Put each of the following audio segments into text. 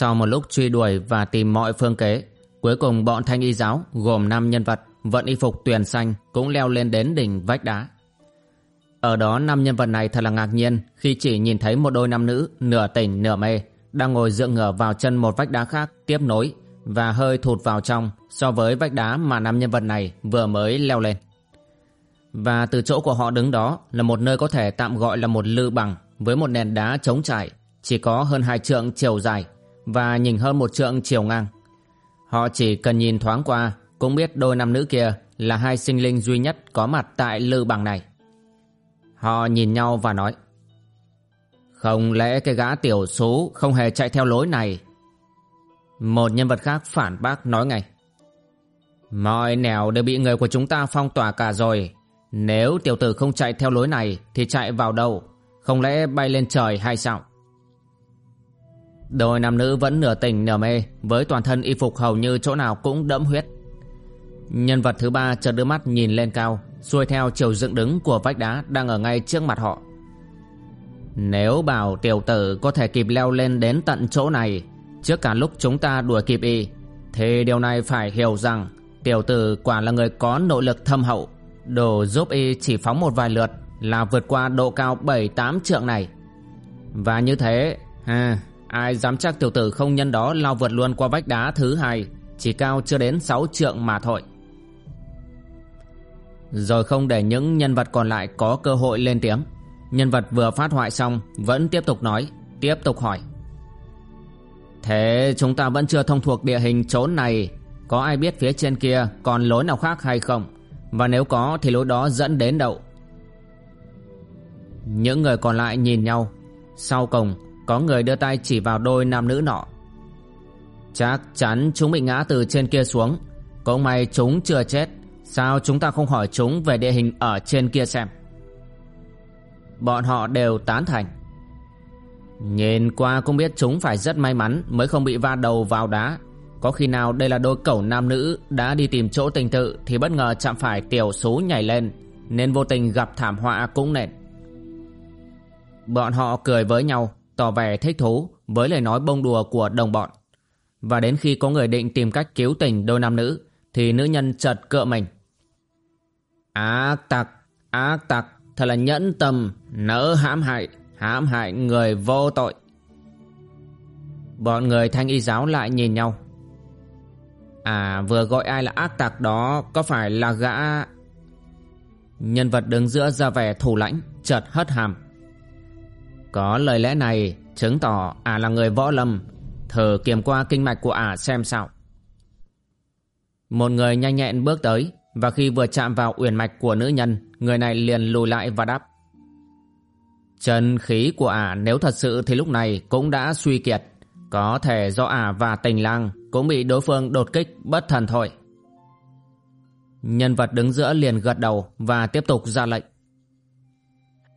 Sau một lúc truy đuổi và tìm mọi phương kế, cuối cùng bọn thanh y giáo gồm 5 nhân vật vận y phục tuyền xanh cũng leo lên đến đỉnh vách đá. Ở đó năm nhân vật này thật là ngạc nhiên khi chỉ nhìn thấy một đôi nam nữ nửa tỉnh nửa mê đang ngồi dựa ngửa vào chân một vách đá khác tiếp nối và hơi thụt vào trong so với vách đá mà năm nhân vật này vừa mới leo lên. Và từ chỗ của họ đứng đó là một nơi có thể tạm gọi là một lư bằng với một nền đá trống trải chỉ có hơn hai trượng chiều dài và nhìn hơn một trượng chiều ngang. Họ chỉ cần nhìn thoáng qua, cũng biết đôi nam nữ kia là hai sinh linh duy nhất có mặt tại lư bằng này. Họ nhìn nhau và nói, Không lẽ cái gã tiểu số không hề chạy theo lối này? Một nhân vật khác phản bác nói ngay, Mọi nẻo đều bị người của chúng ta phong tỏa cả rồi Nếu tiểu tử không chạy theo lối này Thì chạy vào đâu Không lẽ bay lên trời hay sao Đôi nam nữ vẫn nửa tỉnh nửa mê Với toàn thân y phục hầu như chỗ nào cũng đẫm huyết. Nhân vật thứ ba chợt đưa mắt nhìn lên cao Xuôi theo chiều dựng đứng của vách đá Đang ở ngay trước mặt họ. Nếu bảo tiểu tử có thể kịp leo lên đến tận chỗ này Trước cả lúc chúng ta đuổi kịp y Thì điều này phải hiểu rằng Tiểu tử quả là người có nội lực thâm hậu. Đồ giúp y chỉ phóng một vài lượt Là vượt qua độ cao 7-8 trượng này. Và như thế ha, Ai dám chắc tiểu tử không nhân đó lao vượt luôn qua vách đá thứ hai, Chỉ cao chưa đến 6 trượng mà thôi. Rồi không để những nhân vật còn lại có cơ hội lên tiếng. Nhân vật vừa phát hoại xong, Vẫn tiếp tục nói, Tiếp tục hỏi. Thế chúng ta vẫn chưa thông thuộc địa hình trốn này, Có ai biết phía trên kia còn lối nào khác hay không? Và nếu có thì lối đó dẫn đến đâu? Những người còn lại nhìn nhau, Sau cùng có người đưa tay chỉ vào đôi nam nữ nọ. Chắc chắn chúng bị ngã từ trên kia xuống. Cũng may chúng chưa chết. Sao chúng ta không hỏi chúng về địa hình ở trên kia xem? Bọn họ đều tán thành. Nhìn qua cũng biết chúng phải rất may mắn Mới không bị va đầu vào đá. Có khi nào đây là đôi cẩu nam nữ Đã đi tìm chỗ tình tự Thì bất ngờ chạm phải tiểu số nhảy lên, Nên vô tình gặp thảm họa cũng nền Bọn họ cười với nhau tỏ vẻ thích thú với lời nói bông đùa của đồng bọn. Và đến khi có người định tìm cách cứu tình đôi nam nữ, thì nữ nhân chợt cựa mình. Ác tặc, ác tặc, thật là nhẫn tâm, nỡ hãm hại, hãm hại người vô tội. Bọn người thanh y giáo lại nhìn nhau. À vừa gọi ai là ác tặc đó có phải là gã... Nhân vật đứng giữa ra vẻ thủ lãnh, chợt hất hàm. Có lời lẽ này, chứng tỏ ả là người võ lâm. Thử kiểm qua kinh mạch của ả xem sao. Một người nhanh nhẹn bước tới, Và khi vừa chạm vào uyển mạch của nữ nhân, Người này liền lùi lại và đáp. Chân khí của ả nếu thật sự thì lúc này cũng đã suy kiệt. Có thể do ả và tình lang cũng bị đối phương đột kích bất thần thôi. Nhân vật đứng giữa liền gật đầu và tiếp tục ra lệnh.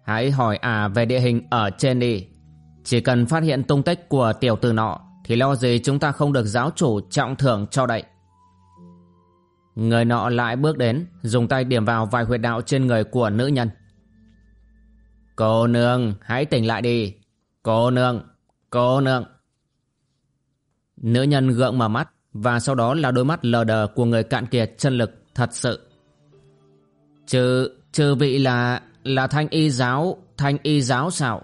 Hãy hỏi à về địa hình ở trên đi. Chỉ cần phát hiện tung tích của tiểu tử nọ Thì lo gì chúng ta không được giáo chủ trọng thưởng cho đậy. Người nọ lại bước đến Dùng tay điểm vào vài huyệt đạo trên người của nữ nhân. Cô nương hãy tỉnh lại đi. Cô nương Cô nương. Nữ nhân gượng mở mắt Và sau đó là đôi mắt lờ đờ của người cạn kiệt chân lực thật sự. Chứ, chứ vị là là thanh y giáo Thanh y giáo sao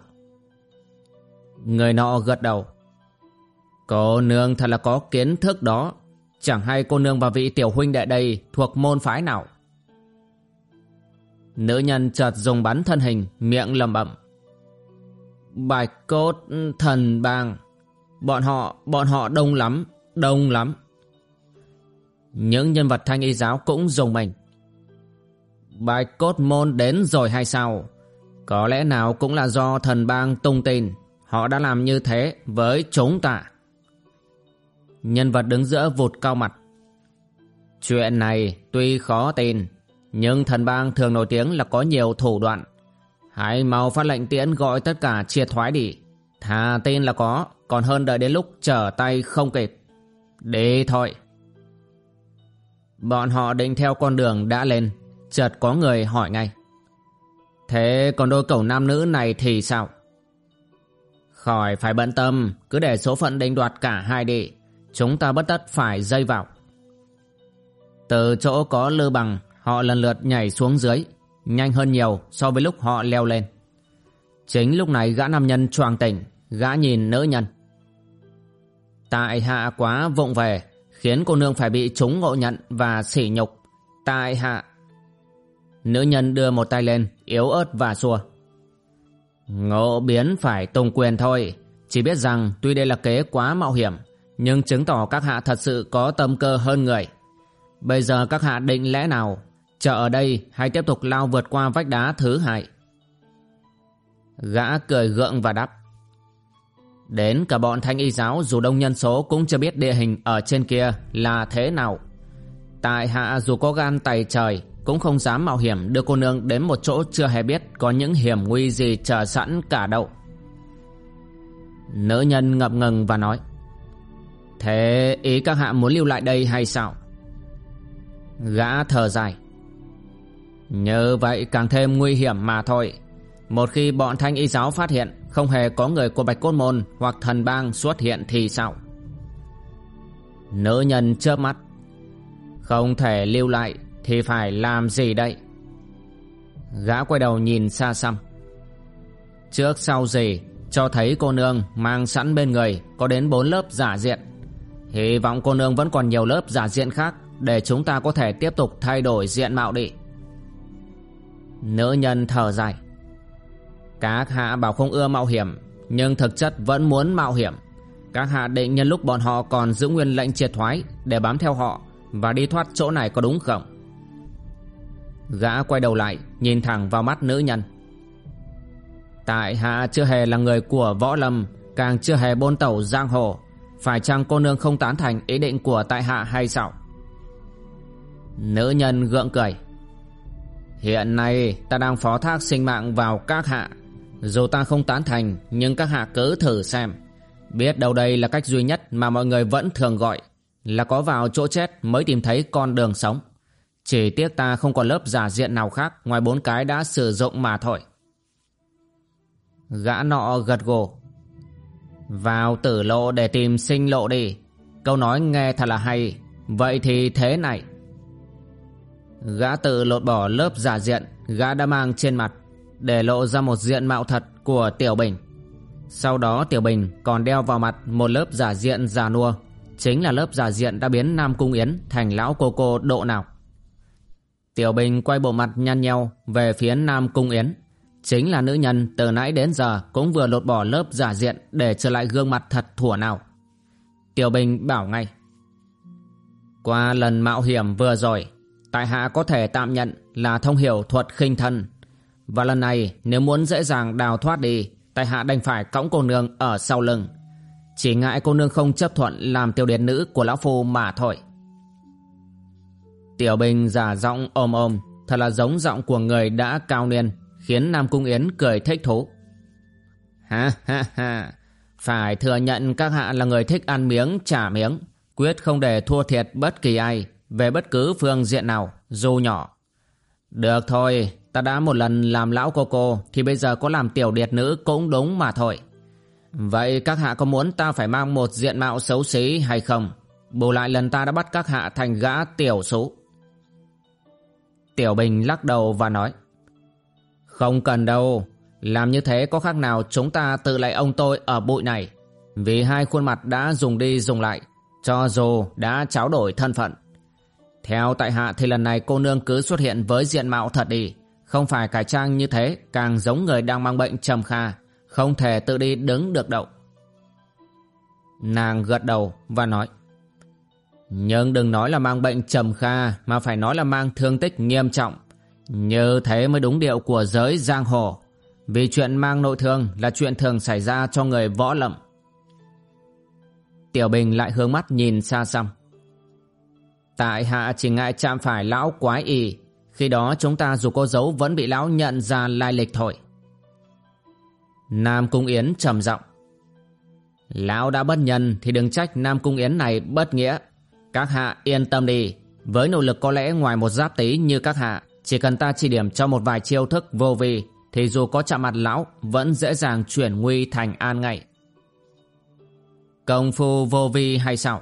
Người nọ gật đầu. Cô nương thật là có kiến thức đó. Chẳng hay cô nương và vị tiểu huynh đệ đây Thuộc môn phái nào? Nữ nhân chợt dùng bắn thân hình Miệng lầm bẩm. Bạch cốt thần bang Bọn họ, bọn họ đông lắm Đông lắm. Những nhân vật thanh y giáo cũng dùng mình. Bạch cốt môn đến rồi hay sao? Có lẽ nào cũng là do thần bang tung tin. Họ đã làm như thế với chúng ta. Nhân vật đứng giữa vụt cao mặt. Chuyện này tuy khó tin, Nhưng thần bang thường nổi tiếng là có nhiều thủ đoạn. Hãy mau phát lệnh tiễn gọi tất cả triệt thoái đi. Thà tin là có, Còn hơn đợi đến lúc trở tay không kịp. Đi thôi. Bọn họ định theo con đường đã lên. Chợt có người hỏi ngay. Thế còn đôi cầu nam nữ này thì sao? Khỏi phải bận tâm, Cứ để số phận định đoạt cả hai đi. Chúng ta bất tất phải dây vào. Từ chỗ có lư bằng, Họ lần lượt nhảy xuống dưới, Nhanh hơn nhiều so với lúc họ leo lên. Chính lúc này gã nam nhân choàng tỉnh, Gã nhìn nữ nhân. Tại hạ quá vụng về, Khiến cô nương phải bị chúng ngộ nhận Và sỉ nhục. Tại hạ Nữ nhân đưa một tay lên, Yếu ớt và xua. Ngộ biến phải tùng quyền thôi. Chỉ biết rằng tuy đây là kế quá mạo hiểm, Nhưng chứng tỏ các hạ thật sự có tâm cơ hơn người. Bây giờ các hạ định lẽ nào? Chờ ở đây hay tiếp tục lao vượt qua vách đá thứ hai? Gã cười gượng và đáp. Đến cả bọn thanh y giáo, dù đông nhân số cũng chưa biết địa hình ở trên kia là thế nào. Tại hạ dù có gan tài trời cũng không dám mạo hiểm, đưa cô nương đến một chỗ chưa hề biết có những hiểm nguy gì chờ sẵn cả đâu. Nữ nhân ngập ngừng và nói, Thế ý các hạ muốn lưu lại đây hay sao? Gã thở dài Như vậy càng thêm nguy hiểm mà thôi Một khi bọn thanh y giáo phát hiện Không hề có người của Bạch Cốt Môn Hoặc thần bang xuất hiện thì sao? Nữ nhân chớp mắt, Không thể lưu lại thì phải làm gì đây? Gã quay đầu nhìn xa xăm Trước sau gì, Cho thấy cô nương mang sẵn bên người Có đến bốn lớp giả diện. Hy vọng cô nương vẫn còn nhiều lớp giả diện khác Để chúng ta có thể tiếp tục thay đổi diện mạo đi. Nữ nhân thở dài. Các hạ bảo không ưa mạo hiểm, Nhưng thực chất vẫn muốn mạo hiểm. Các hạ định nhân lúc bọn họ còn giữ nguyên lệnh triệt thoái Để bám theo họ Và đi thoát chỗ này có đúng không? Gã quay đầu lại, Nhìn thẳng vào mắt nữ nhân. Tại hạ chưa hề là người của võ lâm, Càng chưa hề bôn tẩu giang hồ. Phải chăng cô nương không tán thành ý định của tại hạ hay sao? Nữ nhân gượng cười. Hiện nay ta đang phó thác sinh mạng vào các hạ. Dù ta không tán thành, Nhưng các hạ cứ thử xem. Biết đâu đây là cách duy nhất mà mọi người vẫn thường gọi, Là có vào chỗ chết mới tìm thấy con đường sống chỉ tiếc ta không còn lớp giả diện nào khác, ngoài bốn cái đã sử dụng mà thôi. Gã nọ gật gù. Vào tử lộ để tìm sinh lộ đi. Câu nói nghe thật là hay. Vậy thì thế này. Gã tự lột bỏ lớp giả diện, gã đã mang trên mặt, để lộ ra một diện mạo thật của Tiểu Bình. Sau đó Tiểu Bình còn đeo vào mặt một lớp giả diện già nua. Chính là lớp giả diện đã biến Nam Cung Yến thành lão cô cô độ nào. Tiểu Bình quay bộ mặt nhăn nhau về phía Nam Cung Yến. Chính là nữ nhân từ nãy đến giờ cũng vừa lột bỏ lớp giả diện để trở lại gương mặt thật thủa nào. Tiểu Bình bảo ngay. Qua lần mạo hiểm vừa rồi, tại hạ có thể tạm nhận là thông hiểu thuật khinh thân. Và lần này nếu muốn dễ dàng đào thoát đi, tại hạ đành phải cõng cô nương ở sau lưng. Chỉ ngại cô nương không chấp thuận làm tiểu điệt nữ của lão phu mà thôi. Tiểu Bình giả giọng ôm ôm, thật là giống giọng của người đã cao niên, khiến Nam Cung Yến cười thích thú. Ha ha ha, phải thừa nhận các hạ là người thích ăn miếng trả miếng, quyết không để thua thiệt bất kỳ ai về bất cứ phương diện nào, dù nhỏ. Được thôi, ta đã một lần làm lão cô cô thì bây giờ có làm tiểu điệt nữ cũng đúng mà thôi. Vậy các hạ có muốn ta phải mang một diện mạo xấu xí hay không? Bù lại lần ta đã bắt các hạ thành gã tiểu số. Tiểu Bình lắc đầu và nói, Không cần đâu, Làm như thế có khác nào chúng ta tự lại ông tôi ở bụi này. Vì hai khuôn mặt đã dùng đi dùng lại, Cho dù đã tráo đổi thân phận. Theo tại hạ thì lần này cô nương cứ xuất hiện với diện mạo thật đi. Không phải cải trang như thế, Càng giống người đang mang bệnh trầm kha, Không thể tự đi đứng được đậu Nàng gật đầu và nói nhưng đừng nói là mang bệnh trầm kha, Mà phải nói là mang thương tích nghiêm trọng. Như thế mới đúng điệu của giới giang hồ. Vì chuyện mang nội thương Là chuyện thường xảy ra cho người võ lậm Tiểu Bình lại hướng mắt nhìn xa xăm. Tại hạ chỉ ngại chạm phải lão quái y. Khi đó chúng ta dù có dấu Vẫn bị lão nhận ra lai lịch thôi. Nam Cung Yến trầm giọng. Lão đã bất nhân Thì đừng trách Nam Cung Yến này bất nghĩa. Các hạ, yên tâm đi Với nỗ lực có lẽ ngoài một giáp tí như các hạ, Chỉ cần ta chỉ điểm cho một vài chiêu thức vô vi, Thì dù có chạm mặt lão, Vẫn dễ dàng chuyển nguy thành an ngay Công phu vô vi hay sao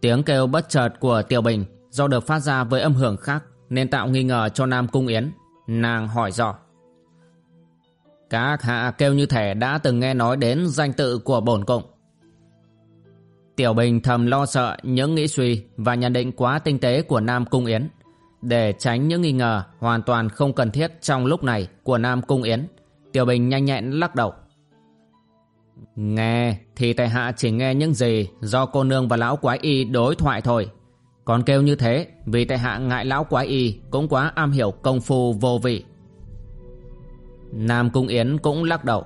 Tiếng kêu bất chợt của Tiểu Bình do được phát ra với âm hưởng khác, nên tạo nghi ngờ cho Nam Cung Yến. Nàng hỏi dò. Các hạ kêu như thể đã từng nghe nói đến danh tự của bổn cộng. Tiểu Bình thầm lo sợ những nghĩ suy và nhận định quá tinh tế của Nam Cung Yến. Để tránh những nghi ngờ hoàn toàn không cần thiết trong lúc này của Nam Cung Yến, Tiểu Bình nhanh nhẹn lắc đầu. Nghe thì tại hạ chỉ nghe những gì do cô nương và lão quái y đối thoại thôi. Còn kêu như thế vì tại hạ ngại lão quái y cũng quá am hiểu công phu vô vị. Nam Cung Yến cũng lắc đầu.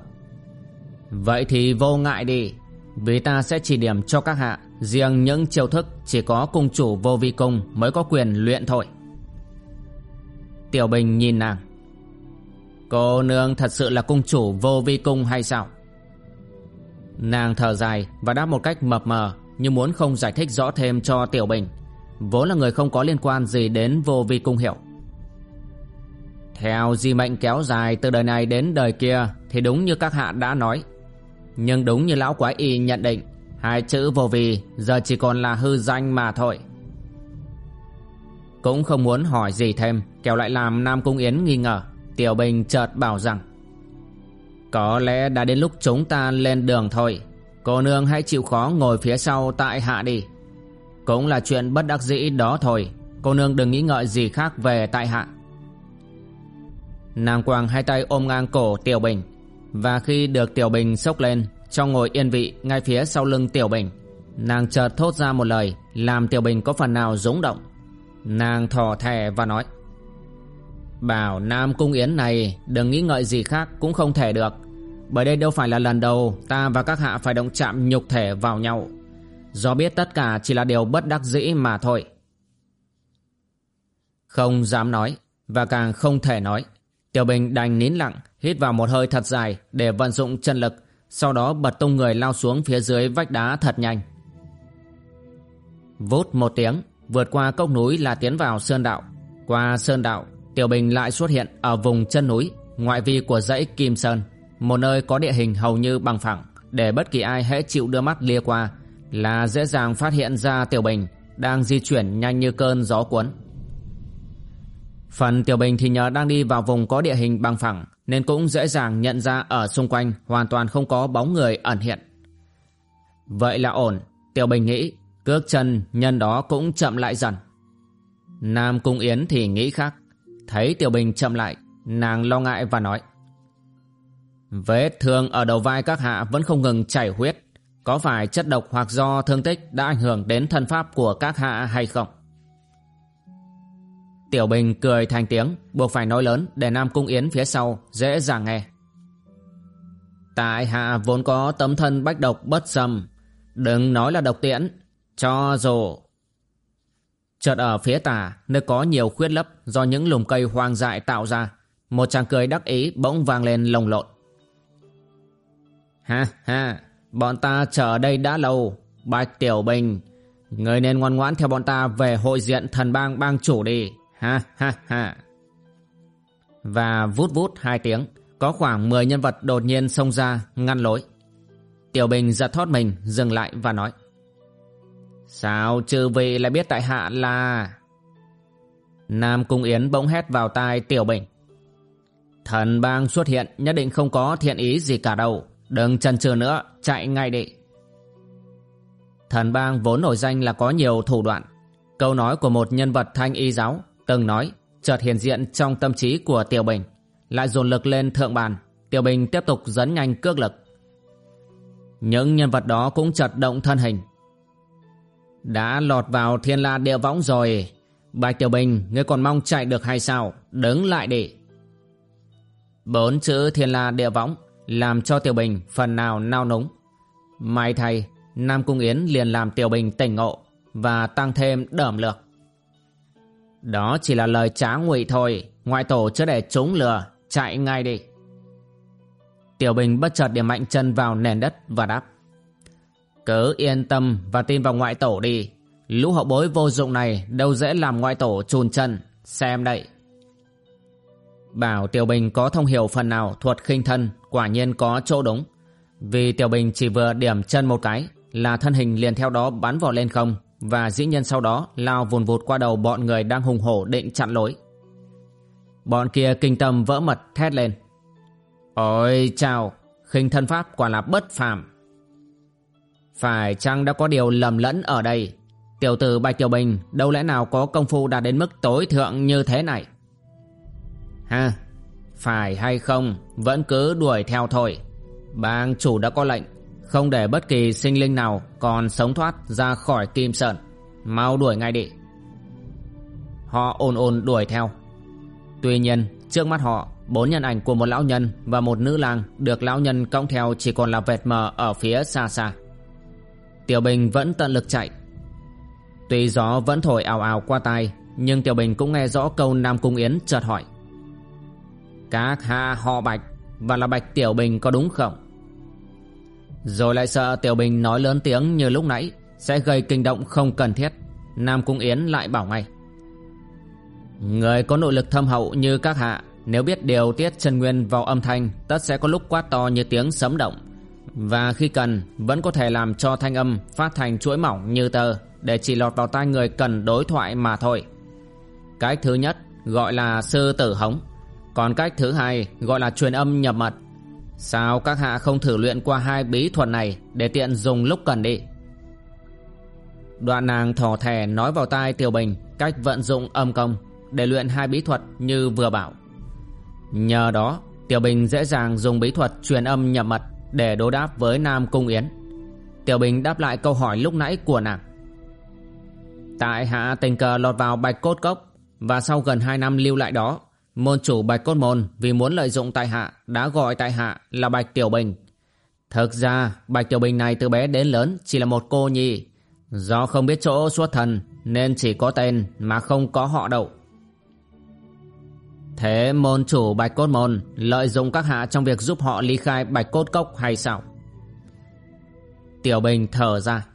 Vậy thì vô ngại đi, vì ta sẽ chỉ điểm cho các hạ riêng những chiêu thức chỉ có cung chủ vô vi cung mới có quyền luyện thôi. Tiểu Bình nhìn nàng. Cô nương thật sự là cung chủ vô vi cung hay sao? Nàng thở dài và đáp một cách mập mờ như muốn không giải thích rõ thêm cho Tiểu Bình. Vốn là người không có liên quan gì đến vô vi cung hiểu. Theo di mệnh kéo dài từ đời này đến đời kia thì đúng như các hạ đã nói. Nhưng đúng như lão quái y nhận định, hai chữ vô vi giờ chỉ còn là hư danh mà thôi. Cũng không muốn hỏi gì thêm, kéo lại làm Nam Cung Yến nghi ngờ. Tiểu Bình chợt bảo rằng có lẽ đã đến lúc chúng ta lên đường thôi Cô nương hãy chịu khó ngồi phía sau tại hạ đi Cũng là chuyện bất đắc dĩ đó thôi Cô nương đừng nghĩ ngợi gì khác về tại hạ Nàng quàng hai tay ôm ngang cổ Tiểu Bình và khi được Tiểu Bình sốc lên, Cho ngồi yên vị ngay phía sau lưng Tiểu Bình, Nàng chợt thốt ra một lời Làm Tiểu Bình có phần nào rúng động. Nàng thỏ thẻ và nói, Bảo Nam Cung Yến này đừng nghĩ ngợi gì khác cũng không thể được. Bởi đây đâu phải là lần đầu ta và các hạ phải động chạm nhục thể vào nhau. Do biết tất cả chỉ là điều bất đắc dĩ mà thôi. Không dám nói và càng không thể nói Tiểu Bình đành nín lặng hít vào một hơi thật dài để vận dụng chân lực Sau đó bật tung người lao xuống phía dưới vách đá thật nhanh Vút một tiếng vượt qua cốc núi là tiến vào sơn đạo Qua sơn đạo Tiểu Bình lại xuất hiện ở vùng chân núi, ngoại vi của dãy Kim Sơn, một nơi có địa hình hầu như bằng phẳng, để bất kỳ ai hễ chịu đưa mắt lia qua là dễ dàng phát hiện ra Tiểu Bình đang di chuyển nhanh như cơn gió cuốn. Phần Tiểu Bình thì nhờ đang đi vào vùng có địa hình bằng phẳng nên cũng dễ dàng nhận ra ở xung quanh hoàn toàn không có bóng người ẩn hiện. Vậy là ổn, Tiểu Bình nghĩ, cước chân nhân đó cũng chậm lại dần. Nam Cung Yến thì nghĩ khác. Thấy Tiểu Bình chậm lại, nàng lo ngại và nói. Vết thương ở đầu vai các hạ vẫn không ngừng chảy huyết. Có phải chất độc hoặc do thương tích đã ảnh hưởng đến thân pháp của các hạ hay không? Tiểu Bình cười thành tiếng, buộc phải nói lớn để Nam Cung Yến phía sau dễ dàng nghe. Tại hạ vốn có tấm thân bách độc bất xâm, đừng nói là độc tiễn, cho dù Chợt ở phía tả, nơi có nhiều khuyết lấp do những lùm cây hoang dại tạo ra, một chàng cười đắc ý bỗng vang lên lồng lộn. Ha ha, bọn ta chờ đây đã lâu, Bạch Tiểu Bình, người nên ngoan ngoãn theo bọn ta về hội diện thần bang bang chủ đi, ha ha ha. Và vút vút hai tiếng, có khoảng 10 nhân vật đột nhiên xông ra, ngăn lối. Tiểu Bình giật thoát mình, dừng lại và nói. Sao chư vị lại biết tại hạ là... Nam Cung Yến bỗng hét vào tai Tiểu Bình. Thần bang xuất hiện nhất định không có thiện ý gì cả đâu. Đừng chần chừ nữa, chạy ngay đi. Thần bang vốn nổi danh là có nhiều thủ đoạn. Câu nói của một nhân vật thanh y giáo từng nói chợt hiện diện trong tâm trí của Tiểu Bình, lại dồn lực lên thượng bàn, Tiểu Bình tiếp tục dấn nhanh cước lực. Những nhân vật đó cũng chợt động thân hình. Đã lọt vào thiên la địa võng rồi, Bạch Tiểu Bình, ngươi còn mong chạy được hay sao? Đứng lại đi. Bốn chữ thiên la địa võng làm cho Tiểu Bình phần nào nao núng. May thay, Nam Cung Yến liền làm Tiểu Bình tỉnh ngộ và tăng thêm đởm lược. Đó chỉ là lời trá ngụy thôi, ngoại tổ chưa để chúng lừa, chạy ngay đi. Tiểu Bình bất chợt điểm mạnh chân vào nền đất và đáp. Cứ yên tâm và tin vào ngoại tổ đi. Lũ hậu bối vô dụng này đâu dễ làm ngoại tổ chùn chân. Xem đây. Bảo Tiểu Bình có thông hiểu phần nào thuật khinh thân quả nhiên có chỗ đúng. Vì Tiểu Bình chỉ vừa điểm chân một cái là thân hình liền theo đó bắn vào lên không và dĩ nhiên sau đó lao vùn vụt qua đầu bọn người đang hùng hổ định chặn lối. Bọn kia kinh tâm vỡ mật thét lên. Ôi chào, khinh thân pháp quả là bất phàm. Phải chăng đã có điều lầm lẫn ở đây? Tiểu tử Bạch Tiểu Bình đâu lẽ nào có công phu đạt đến mức tối thượng như thế này? Ha, phải hay không vẫn cứ đuổi theo thôi. Bang chủ đã có lệnh không để bất kỳ sinh linh nào còn sống thoát ra khỏi Kim Sơn. Mau đuổi ngay đi. Họ ồn ồn đuổi theo. Tuy nhiên, trước mắt họ, bốn nhân ảnh của một lão nhân và một nữ lang được lão nhân cõng theo chỉ còn là vệt mờ ở phía xa xa. Tiểu Bình vẫn tận lực chạy. Tuy gió vẫn thổi ào ào qua tai, nhưng Tiểu Bình cũng nghe rõ câu Nam Cung Yến chợt hỏi. Các hạ họ Bạch và là Bạch Tiểu Bình có đúng không? Rồi lại sợ Tiểu Bình nói lớn tiếng như lúc nãy sẽ gây kinh động không cần thiết. Nam Cung Yến lại bảo ngay. Người có nội lực thâm hậu như các hạ nếu biết điều tiết chân nguyên vào âm thanh tất sẽ có lúc quát to như tiếng sấm động và khi cần vẫn có thể làm cho thanh âm phát thành chuỗi mỏng như tờ để chỉ lọt vào tai người cần đối thoại mà thôi. Cách thứ nhất gọi là sư tử hống, còn cách thứ hai gọi là truyền âm nhập mật. Sao các hạ không thử luyện qua hai bí thuật này để tiện dùng lúc cần đi? Đoạn nàng thò thè nói vào tai Tiểu Bình cách vận dụng âm công để luyện hai bí thuật như vừa bảo. Nhờ đó, Tiểu Bình dễ dàng dùng bí thuật truyền âm nhập mật để đối đáp với Nam Cung Yến. Tiểu Bình đáp lại câu hỏi lúc nãy của nàng. Tại hạ tình cờ lọt vào Bạch Cốt Cốc và sau gần 2 năm lưu lại đó, môn chủ Bạch Cốt Môn vì muốn lợi dụng tại hạ đã gọi tại hạ là Bạch Tiểu Bình. Thực ra, Bạch Tiểu Bình này từ bé đến lớn chỉ là một cô nhi. Do không biết chỗ xuất thần nên chỉ có tên mà không có họ đậu. Thế môn chủ Bạch Cốt Môn lợi dụng các hạ trong việc giúp họ ly khai Bạch Cốt Cốc hay sao? Tiểu Bình thở ra.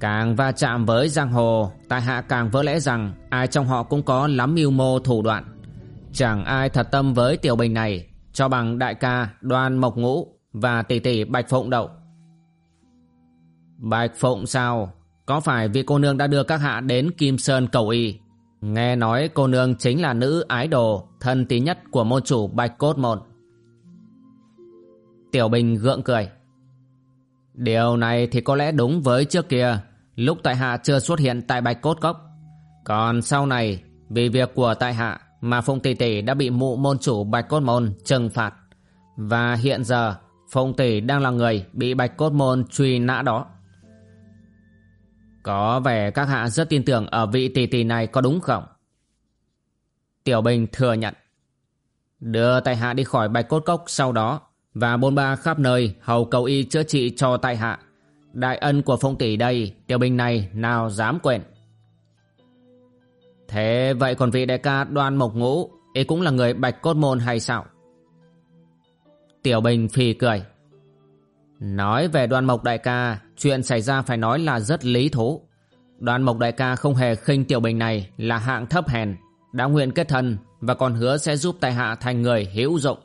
Càng va chạm với giang hồ, tại hạ càng vỡ lẽ rằng ai trong họ cũng có lắm mưu mô thủ đoạn. Chẳng ai thật tâm với Tiểu Bình này, cho bằng đại ca Đoan Mộc Ngũ và tỷ tỷ Bạch Phụng đậu. Bạch Phụng sao? Có phải vì cô nương đã đưa các hạ đến Kim Sơn cầu y Nghe nói cô nương chính là nữ ái đồ thân tí nhất của môn chủ Bạch Cốt Môn. Tiểu Bình gượng cười. Điều này thì có lẽ đúng với trước kia, lúc tại hạ chưa xuất hiện tại Bạch Cốt Cốc. Còn sau này, vì việc của tại hạ mà Phùng Tỷ Tỷ đã bị mụ môn chủ Bạch Cốt Môn trừng phạt. Và hiện giờ, Phùng Tỷ đang là người bị Bạch Cốt Môn truy nã đó. Có vẻ các hạ rất tin tưởng ở vị tỷ tỷ này có đúng không? Tiểu Bình thừa nhận. Đưa tại hạ đi khỏi bạch cốt cốc sau đó và bôn ba khắp nơi hầu cầu y chữa trị cho tại hạ. Đại ân của phong tỷ đây, Tiểu Bình này nào dám quên. Thế vậy còn vị đại ca đoan mộc ngũ, ấy cũng là người bạch cốt môn hay sao? Tiểu Bình phì cười. Nói về đoan mộc đại ca, chuyện xảy ra phải nói là rất lý thú. Đoan mộc đại ca không hề khinh tiểu bình này là hạng thấp hèn, đã nguyện kết thân và còn hứa sẽ giúp tại hạ thành người hữu dụng.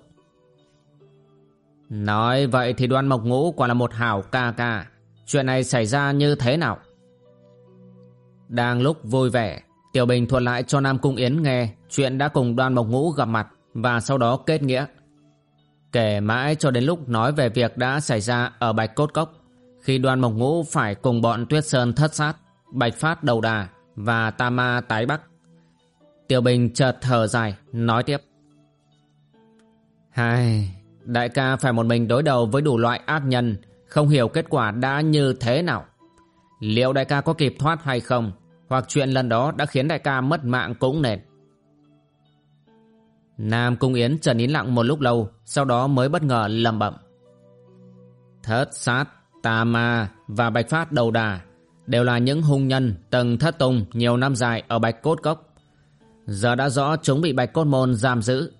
Nói vậy thì đoan mộc ngũ quả là một hảo ca ca. Chuyện này xảy ra như thế nào? Đang lúc vui vẻ, Tiểu Bình thuật lại cho Nam Cung Yến nghe chuyện đã cùng đoan mộc ngũ gặp mặt và sau đó kết nghĩa. Kể mãi cho đến lúc nói về việc đã xảy ra ở Bạch Cốt Cốc khi đoàn mộc ngũ phải cùng bọn Tuyết Sơn thất sát, Bạch Phát đầu đà và Tam Ma tái bắc. Tiểu Bình chợt thở dài, nói tiếp. Hai, đại ca phải một mình đối đầu với đủ loại ác nhân, không hiểu kết quả đã như thế nào. Liệu đại ca có kịp thoát hay không? Hoặc chuyện lần đó đã khiến đại ca mất mạng cũng nền Nam Cung Yến trần nín lặng một lúc lâu, sau đó mới bất ngờ lầm bẩm. Thất sát, tà ma và bạch phát đầu đà đều là những hung nhân từng thất tùng nhiều năm dài ở bạch cốt cốc. Giờ đã rõ chúng bị bạch cốt môn giam giữ.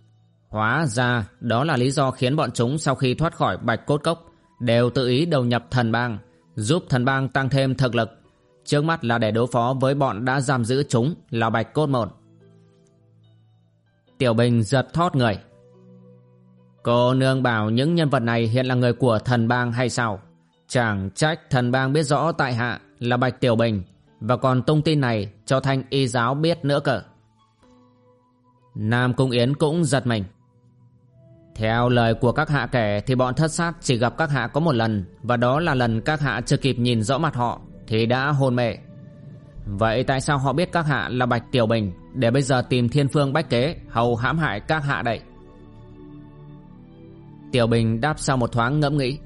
Hóa ra đó là lý do khiến bọn chúng sau khi thoát khỏi bạch cốt cốc đều tự ý đầu nhập thần bang, giúp thần bang tăng thêm thực lực. Trước mắt là để đối phó với bọn đã giam giữ chúng, là bạch cốt môn. Tiểu Bình giật thót người. Cô nương bảo những nhân vật này hiện là người của thần bang hay sao? Chẳng trách thần bang biết rõ tại hạ là Bạch Tiểu Bình, và còn tung tin này cho thanh y giáo biết nữa cơ. Nam Cung Yến cũng giật mình. Theo lời của các hạ kể thì bọn thất sát chỉ gặp các hạ có một lần, và đó là lần các hạ chưa kịp nhìn rõ mặt họ thì đã hôn mê. Vậy tại sao họ biết các hạ là Bạch Tiểu Bình để bây giờ tìm thiên phương bách kế hầu hãm hại các hạ đây? Tiểu Bình đáp sau một thoáng ngẫm nghĩ.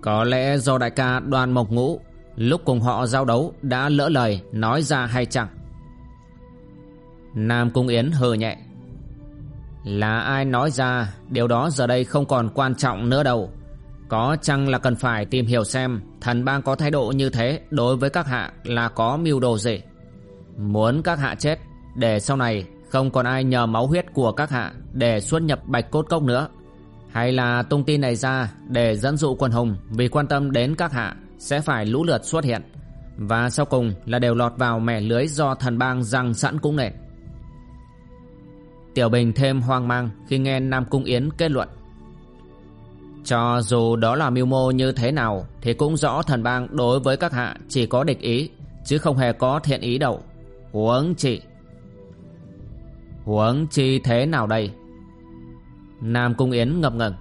Có lẽ do đại ca đoàn mộc ngũ lúc cùng họ giao đấu đã lỡ lời nói ra hay chẳng? Nam Cung Yến hờ nhẹ. Là ai nói ra, điều đó giờ đây không còn quan trọng nữa đâu. Có chăng là cần phải tìm hiểu xem thần bang có thái độ như thế đối với các hạ là có mưu đồ gì? Muốn các hạ chết, để sau này không còn ai nhờ máu huyết của các hạ để xuất nhập bạch cốt cốc nữa. Hay là tung tin này ra để dẫn dụ quân hùng vì quan tâm đến các hạ sẽ phải lũ lượt xuất hiện. Và sau cùng là đều lọt vào mẻ lưới do thần bang răng sẵn cũng nền Tiểu Bình thêm hoang mang khi nghe Nam Cung Yến kết luận. Cho dù đó là mưu mô như thế nào, thì cũng rõ thần bang đối với các hạ chỉ có địch ý, chứ không hề có thiện ý đâu. Huống chi. Huống chi thế nào đây? Nam Cung Yến ngập ngừng.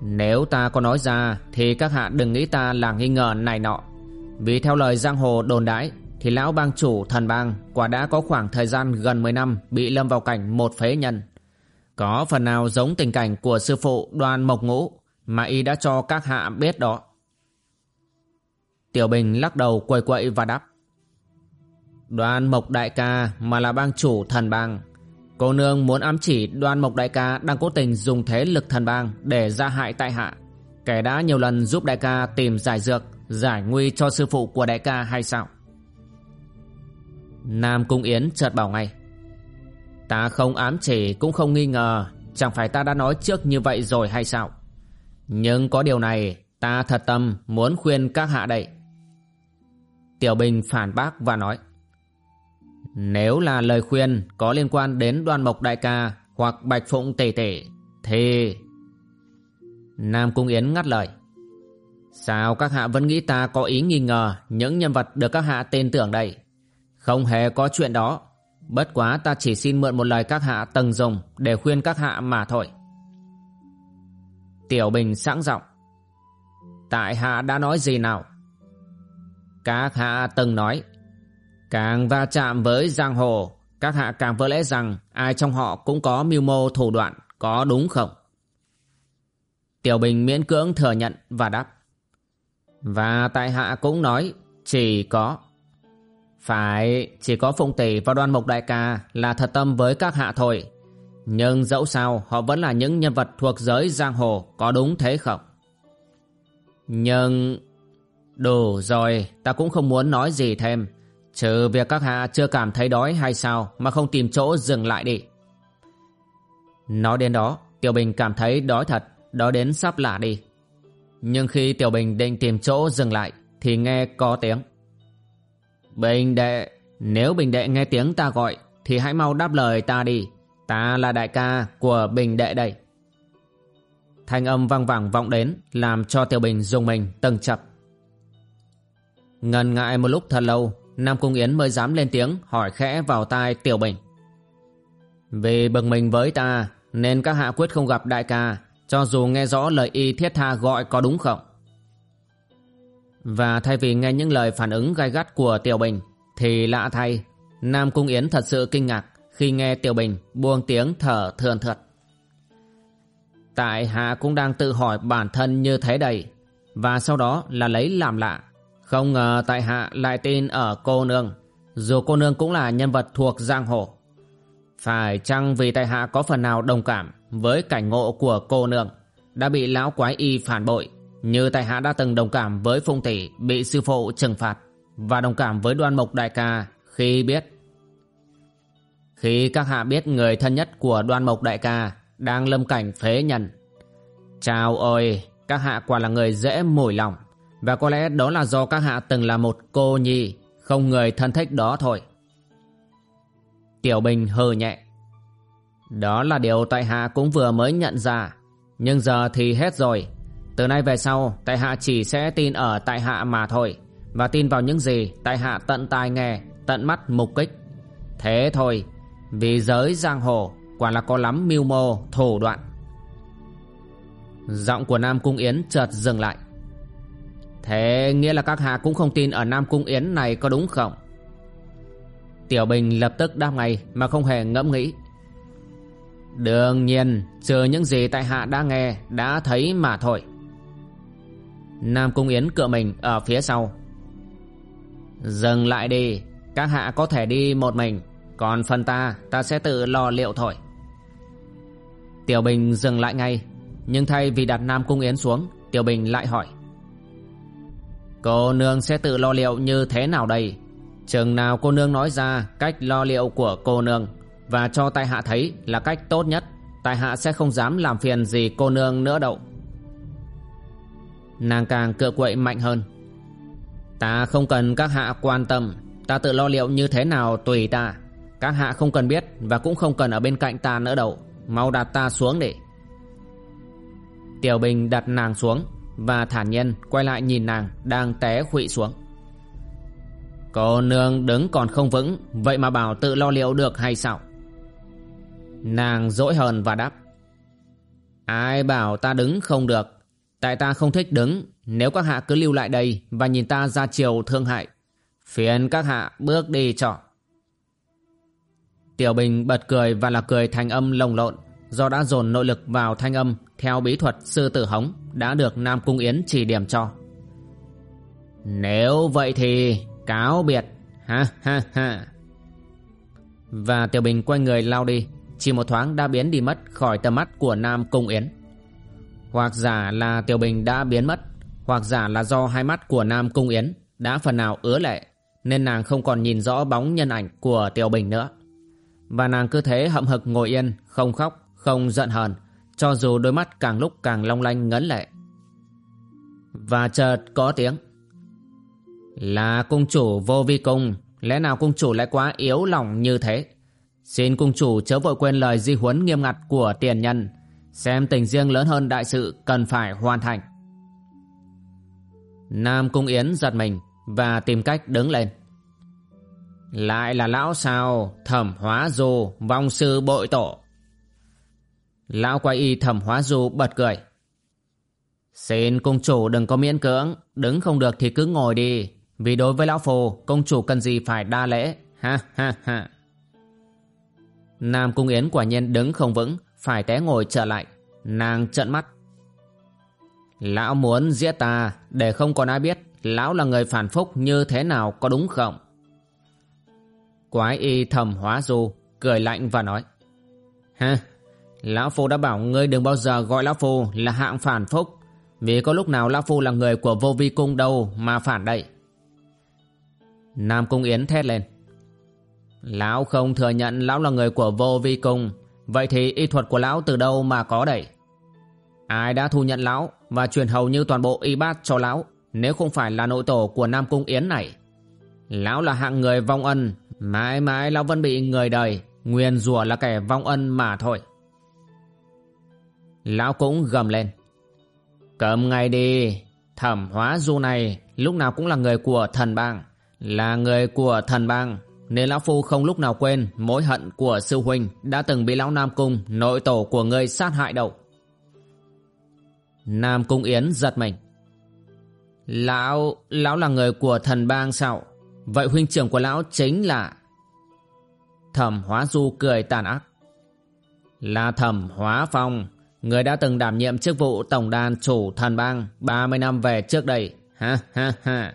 Nếu ta có nói ra, thì các hạ đừng nghĩ ta là nghi ngờ này nọ. Vì theo lời giang hồ đồn đãi, thì lão bang chủ thần bang quả đã có khoảng thời gian gần 10 năm bị lâm vào cảnh một phế nhân. Có phần nào giống tình cảnh của sư phụ đoàn mộc ngũ mà y đã cho các hạ biết đó. Tiểu Bình lắc đầu quầy quậy và đáp. Đoàn mộc đại ca mà là bang chủ thần bang. Cô nương muốn ám chỉ đoàn mộc đại ca đang cố tình dùng thế lực thần bang để ra hại tại hạ. Kẻ đã nhiều lần giúp đại ca tìm giải dược, giải nguy cho sư phụ của đại ca hay sao? Nam Cung Yến chợt bảo ngay. Ta không ám chỉ, cũng không nghi ngờ. Chẳng phải ta đã nói trước như vậy rồi hay sao? Nhưng có điều này, Ta thật tâm muốn khuyên các hạ đây Tiểu Bình phản bác và nói, Nếu là lời khuyên Có liên quan đến đoan mộc đại ca Hoặc bạch phụng tỷ tỷ Thì Nam Cung Yến ngắt lời, Sao các hạ vẫn nghĩ ta có ý nghi ngờ Những nhân vật được các hạ tin tưởng đây? Không hề có chuyện đó. Bất quá ta chỉ xin mượn một lời các hạ tầng dùng để khuyên các hạ mà thôi. Tiểu Bình sẵn giọng Tại hạ đã nói gì nào? Các hạ từng nói, Càng va chạm với giang hồ, Các hạ càng vỡ lẽ rằng Ai trong họ cũng có mưu mô thủ đoạn Có đúng không? Tiểu Bình miễn cưỡng thừa nhận và đáp Và tại hạ cũng nói, Chỉ có phải, chỉ có Phụng Tỷ và Đoan Mộc Đại Ca là thật tâm với các hạ thôi. Nhưng dẫu sao họ vẫn là những nhân vật thuộc giới giang hồ, có đúng thế không? Nhưng... Đủ rồi, ta cũng không muốn nói gì thêm. Trừ việc các hạ chưa cảm thấy đói hay sao mà không tìm chỗ dừng lại đi. Nói đến đó, Tiểu Bình cảm thấy đói thật, đói đến sắp lạ đi. Nhưng khi Tiểu Bình định tìm chỗ dừng lại, thì nghe có tiếng. Bình đệ, nếu Bình đệ nghe tiếng ta gọi thì hãy mau đáp lời ta đi. Ta là đại ca của Bình đệ đây. Thanh âm vang vẳng vọng đến làm cho Tiểu Bình dùng mình tầng chập. Ngần ngại một lúc thật lâu, Nam Cung Yến mới dám lên tiếng hỏi khẽ vào tai Tiểu Bình. Vì bực mình với ta nên các hạ quyết không gặp đại ca cho dù nghe rõ lời y thiết tha gọi có đúng không? Và thay vì nghe những lời phản ứng gai gắt của Tiểu Bình, Thì lạ thay, Nam Cung Yến thật sự kinh ngạc khi nghe Tiểu Bình buông tiếng thở thườn thượt. Tại hạ cũng đang tự hỏi bản thân như thế đây, Và sau đó là lấy làm lạ Không ngờ tại hạ lại tin ở cô nương, Dù cô nương cũng là nhân vật thuộc giang hồ Phải chăng vì tại hạ có phần nào đồng cảm Với cảnh ngộ của cô nương, Đã bị lão quái y phản bội như tại hạ đã từng đồng cảm với Phung Tỷ Bị sư phụ trừng phạt Và đồng cảm với đoan mộc đại ca Khi biết Khi các hạ biết người thân nhất của đoan mộc đại ca đang lâm cảnh phế nhân. Chào ôi, các hạ quả là người dễ mủi lòng. Và có lẽ đó là do các hạ từng là một cô nhi, không người thân thích đó thôi. Tiểu Bình hờ nhẹ. Đó là điều tại hạ cũng vừa mới nhận ra. Nhưng giờ thì hết rồi. Từ nay về sau, tại hạ chỉ sẽ tin ở tại hạ mà thôi. Và tin vào những gì tại hạ tận tai nghe, tận mắt mục kích. Thế thôi, vì giới giang hồ Quả là có lắm mưu mô, thủ đoạn Giọng của Nam Cung Yến chợt dừng lại Thế nghĩa là các hạ cũng không tin ở Nam Cung Yến này có đúng không? Tiểu Bình lập tức đáp ngay mà không hề ngẫm nghĩ Đương nhiên Trừ những gì tại hạ đã nghe Đã thấy mà thôi Nam Cung Yến cựa mình ở phía sau. Dừng lại đi, Các hạ có thể đi một mình, Còn phần ta Ta sẽ tự lo liệu thôi. Tiểu Bình dừng lại ngay, Nhưng thay vì đặt Nam Cung Yến xuống, Tiểu Bình lại hỏi. Cô nương sẽ tự lo liệu như thế nào đây? Chừng nào cô nương nói ra Cách lo liệu của cô nương Và cho tai hạ thấy là cách tốt nhất, Tai hạ sẽ không dám làm phiền gì cô nương nữa đâu. Nàng càng cựa quậy mạnh hơn. Ta không cần các hạ quan tâm. Ta tự lo liệu như thế nào tùy ta. Các hạ không cần biết Và cũng không cần ở bên cạnh ta nữa đâu. Mau đặt ta xuống để Tiểu Bình đặt nàng xuống Và thản nhiên quay lại nhìn nàng Đang té khụy xuống. Cô nương đứng còn không vững, Vậy mà bảo tự lo liệu được hay sao? Nàng dỗi hờn và đáp. Ai bảo ta đứng không được? Tại ta không thích đứng Nếu các hạ cứ lưu lại đây Và nhìn ta ra chiều thương hại Phiền các hạ bước đi cho Tiểu Bình bật cười và là cười thành âm lồng lộn do đã dồn nội lực vào thanh âm theo bí thuật sư tử hống đã được Nam Cung Yến chỉ điểm cho. Nếu vậy thì cáo biệt, ha ha ha. Và Tiểu Bình quay người lao đi, chỉ một thoáng đã biến đi mất khỏi tầm mắt của Nam Cung Yến. Hoặc giả là Tiểu Bình đã biến mất, hoặc giả là do hai mắt của Nam Cung Yến đã phần nào ứa lệ, nên nàng không còn nhìn rõ bóng nhân ảnh của Tiểu Bình nữa. Và nàng cứ thế hậm hực ngồi yên, không khóc, không giận hờn, cho dù đôi mắt càng lúc càng long lanh ngấn lệ. Và chợt có tiếng. Là cung chủ vô vi cung, lẽ nào cung chủ lại quá yếu lòng như thế? Xin cung chủ chớ vội quên lời di huấn nghiêm ngặt của tiền nhân, xem tình riêng lớn hơn đại sự cần phải hoàn thành. Nam Cung Yến giật mình và tìm cách đứng lên. Lại là lão sao, thẩm hóa dù, vong sư bội tổ. Lão quay y thẩm hóa du bật cười. Xin công chủ đừng có miễn cưỡng, đứng không được thì cứ ngồi đi. Vì đối với lão phù, công chủ cần gì phải đa lễ. Ha ha ha. Nam Cung Yến quả nhiên đứng không vững, phải té ngồi trở lại. Nàng trợn mắt. Lão muốn giết ta để không còn ai biết lão là người phản phúc như thế nào có đúng không? Quái y thầm hóa du, cười lạnh và nói. Ha, Lão Phu đã bảo ngươi đừng bao giờ gọi Lão Phu là hạng phản phúc Vì có lúc nào Lão Phu là người của vô vi cung đâu mà phản đậy Nam Cung Yến thét lên Lão không thừa nhận Lão là người của vô vi cung Vậy thì y thuật của Lão từ đâu mà có đẩy Ai đã thu nhận Lão Và truyền hầu như toàn bộ y bát cho Lão, Nếu không phải là nội tổ của Nam Cung Yến này? Lão là hạng người vong ân, Mãi mãi Lão vẫn bị người đời Nguyên rủa là kẻ vong ân mà thôi. Lão cũng gầm lên. Cầm ngay đi, Thẩm hóa du này Lúc nào cũng là người của thần bang, Là người của thần bang. Nên lão phu không lúc nào quên Mối hận của sư huynh Đã từng bị lão Nam Cung Nội tổ của ngươi sát hại đậu Nam Cung Yến giật mình Lão Lão là người của thần bang sao Vậy huynh trưởng của lão chính là Thẩm Hóa Du cười tàn ác. Là Thẩm Hóa Phong, người đã từng đảm nhiệm chức vụ tổng đàn chủ thần bang 30 năm về trước đây. Ha ha ha.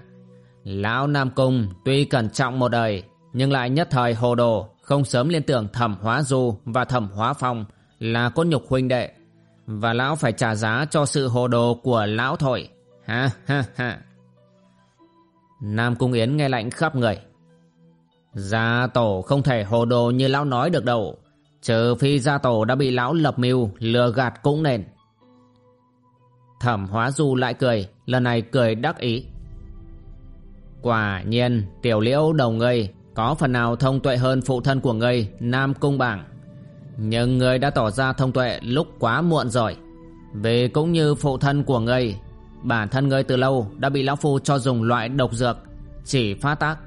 Lão Nam Cung tuy cẩn trọng một đời, nhưng lại nhất thời hồ đồ, không sớm liên tưởng Thẩm Hóa Du và Thẩm Hóa Phong là cốt nhục huynh đệ. Và lão phải trả giá cho sự hồ đồ của lão thôi. Ha ha ha. Nam Cung Yến nghe lạnh khắp người. Gia tổ không thể hồ đồ như lão nói được đâu. Trừ phi gia tổ đã bị lão lập mưu lừa gạt cũng nên. Thẩm hóa du lại cười, lần này cười đắc ý. Quả nhiên, tiểu liễu đầu ngươi có phần nào thông tuệ hơn phụ thân của ngươi, Nam Cung Bảng. Nhưng ngươi đã tỏ ra thông tuệ lúc quá muộn rồi. Vì cũng như phụ thân của ngươi, bản thân ngươi từ lâu đã bị lão phu cho dùng loại độc dược, chỉ phát tác.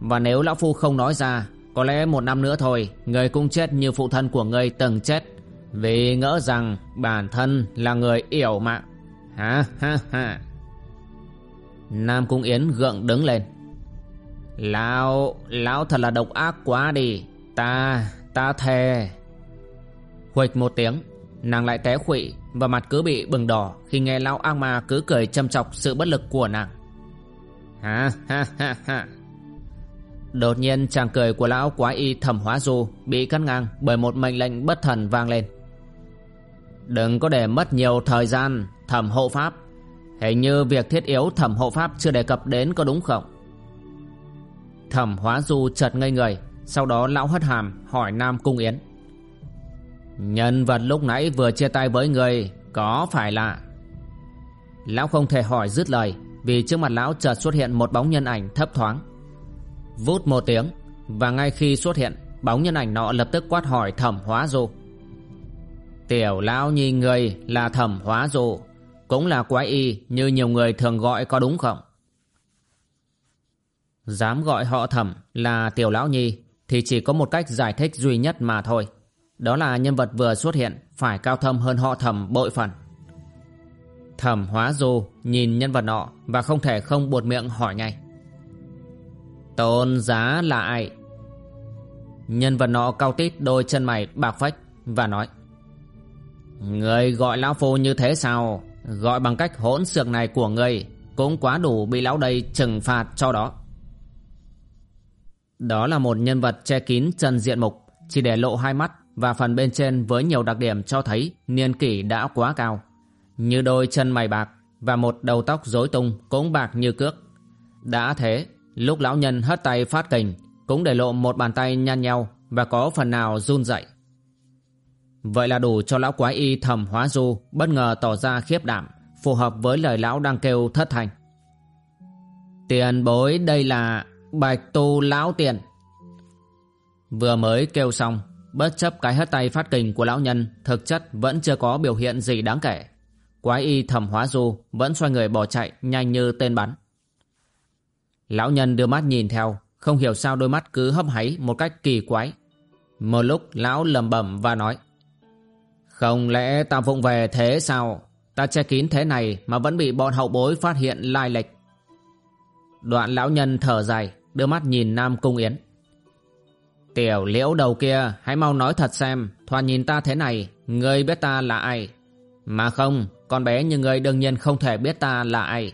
Và nếu lão phu không nói ra Có lẽ một năm nữa thôi Người cũng chết như phụ thân của ngươi từng chết. Vì ngỡ rằng bản thân là người yểu mạng Ha ha ha. Nam Cung Yến gượng đứng lên. Lão Lão thật là độc ác quá đi Ta Ta thề Huệch một tiếng, Nàng lại té khụy Và mặt cứ bị bừng đỏ Khi nghe lão ác ma cứ cười châm chọc sự bất lực của nàng Ha ha ha ha Đột nhiên chàng cười của lão quái y thẩm hóa du, bị cắt ngang bởi một mệnh lệnh bất thần vang lên. Đừng có để mất nhiều thời gian thẩm hộ pháp. Hình như việc thiết yếu thẩm hộ pháp chưa đề cập đến có đúng không? Thẩm hóa du chợt ngây người, sau đó lão hất hàm hỏi Nam Cung Yến. Nhân vật lúc nãy vừa chia tay với người có phải là... Lão không thể hỏi dứt lời vì trước mặt lão chợt xuất hiện một bóng nhân ảnh thấp thoáng Vút một tiếng Và ngay khi xuất hiện Bóng nhân ảnh nọ lập tức quát hỏi thẩm hóa du Tiểu lão nhi người là thẩm hóa du Cũng là quái y như nhiều người thường gọi có đúng không? Dám gọi họ thẩm là tiểu lão nhi, Thì chỉ có một cách giải thích duy nhất mà thôi Đó là nhân vật vừa xuất hiện, Phải cao thâm hơn họ thẩm bội phần Thẩm hóa du nhìn nhân vật nọ Và không thể không buột miệng hỏi ngay Tôn giá là ai? Nhân vật nọ cao tít đôi chân mày bạc phách và nói, Người gọi lão phu như thế sao? Gọi bằng cách hỗn xược này của người cũng quá đủ bị lão đây trừng phạt cho đó. Đó là một nhân vật che kín chân diện mục, chỉ để lộ hai mắt và phần bên trên với nhiều đặc điểm cho thấy niên kỷ đã quá cao. Như đôi chân mày bạc và một đầu tóc rối tung cũng bạc như cước. Đã thế, Lúc lão nhân hất tay phát kình Cũng để lộ một bàn tay nhăn nhau Và có phần nào run dậy Vậy là đủ cho lão quái y thầm hóa du Bất ngờ tỏ ra khiếp đảm Phù hợp với lời lão đang kêu thất thành Tiền bối đây là Bạch tu lão tiện Vừa mới kêu xong Bất chấp cái hất tay phát kình của lão nhân Thực chất vẫn chưa có biểu hiện gì đáng kể Quái y thẩm hóa du Vẫn xoay người bỏ chạy nhanh như tên bắn Lão nhân đưa mắt nhìn theo, không hiểu sao đôi mắt cứ hấp háy một cách kỳ quái. Một lúc lão lầm bẩm và nói Không lẽ ta vụng về thế sao? Ta che kín thế này mà vẫn bị bọn hậu bối phát hiện lai lệch. Đoạn lão nhân thở dài, đưa mắt nhìn Nam Cung Yến. Tiểu liễu đầu kia, hãy mau nói thật xem, thoạt nhìn ta thế này, ngươi biết ta là ai? Mà không, con bé như ngươi đương nhiên không thể biết ta là ai.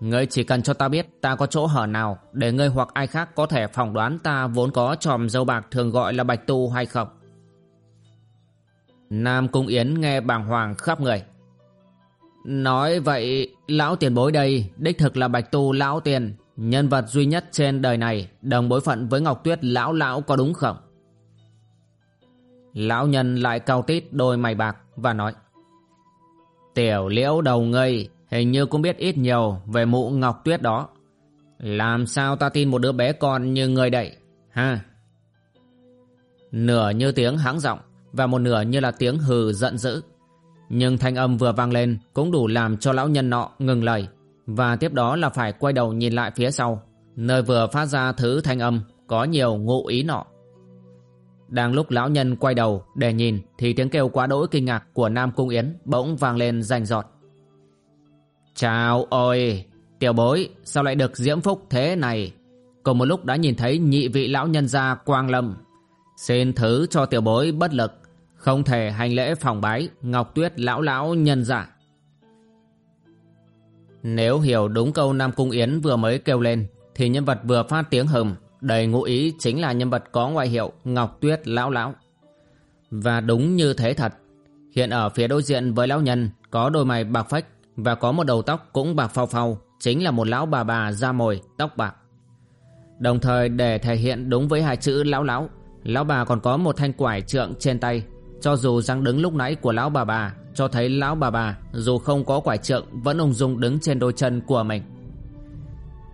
Ngươi chỉ cần cho ta biết ta có chỗ hở nào để ngươi hoặc ai khác có thể phỏng đoán ta vốn có tròm dâu bạc thường gọi là bạch tu hay không. Nam Cung Yến nghe bàng hoàng khắp người. Nói vậy, lão tiền bối đây đích thực là bạch tu lão tiền, nhân vật duy nhất trên đời này đồng bối phận với Ngọc Tuyết lão lão có đúng không? Lão nhân lại cao tít đôi mày bạc và nói Tiểu liễu đầu ngây Hình như cũng biết ít nhiều về mụ Ngọc Tuyết đó. Làm sao ta tin một đứa bé con như người đậy, ha? Nửa như tiếng hãng giọng và một nửa như là tiếng hừ giận dữ. Nhưng thanh âm vừa vang lên cũng đủ làm cho lão nhân nọ ngừng lời và tiếp đó là phải quay đầu nhìn lại phía sau nơi vừa phát ra thứ thanh âm có nhiều ngụ ý nọ. Đang lúc lão nhân quay đầu để nhìn thì tiếng kêu quá đỗi kinh ngạc của Nam Cung Yến bỗng vang lên rành giọt. Chào ôi, tiểu bối, sao lại được diễm phúc thế này? Cùng một lúc đã nhìn thấy nhị vị lão nhân gia Quang Lâm. Xin thứ cho tiểu bối bất lực Không thể hành lễ phòng bái Ngọc Tuyết lão lão nhân dạ nếu hiểu đúng câu Nam Cung Yến vừa mới kêu lên, Thì nhân vật vừa phát tiếng hầm Đầy ngụ ý chính là nhân vật có ngoại hiệu Ngọc Tuyết lão lão. Và đúng như thế thật, Hiện ở phía đối diện với lão nhân Có đôi mày bạc phách Và có một đầu tóc cũng bạc phao phao Chính là một lão bà bà da mồi, tóc bạc. Đồng thời để thể hiện đúng với hai chữ lão lão Lão bà còn có một thanh quải trượng trên tay, Cho dù răng đứng lúc nãy của lão bà bà cho thấy lão bà bà, Dù không có quải trượng, Vẫn ung dung đứng trên đôi chân của mình.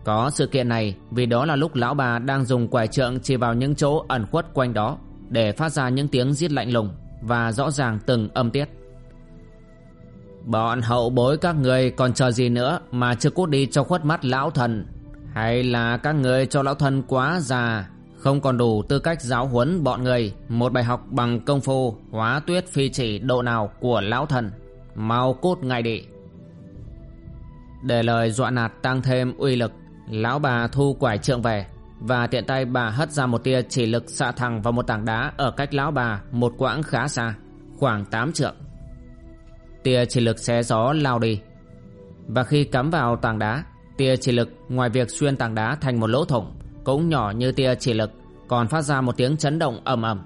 Có sự kiện này, Vì đó là lúc lão bà đang dùng quải trượng Chỉ vào những chỗ ẩn khuất quanh đó, Để phát ra những tiếng giết lạnh lùng Và rõ ràng từng âm tiết. Bọn hậu bối các người còn chờ gì nữa Mà chưa cút đi cho khuất mắt lão thần? Hay là các người cho lão thần quá già không còn đủ tư cách giáo huấn bọn người, Một bài học bằng công phu, Hóa tuyết phi chỉ độ nào của lão thần. Mau cút ngay đi. Để lời dọa nạt tăng thêm uy lực, Lão bà thu quải trượng về, Và tiện tay bà hất ra một tia chỉ lực xạ thẳng vào một tảng đá Ở cách lão bà một quãng khá xa, Khoảng 8 trượng. Tia chỉ lực xé gió lao đi. Và khi cắm vào tảng đá, Tia chỉ lực ngoài việc xuyên tảng đá thành một lỗ thủng cũng nhỏ như tia chỉ lực, còn phát ra một tiếng chấn động ầm ầm.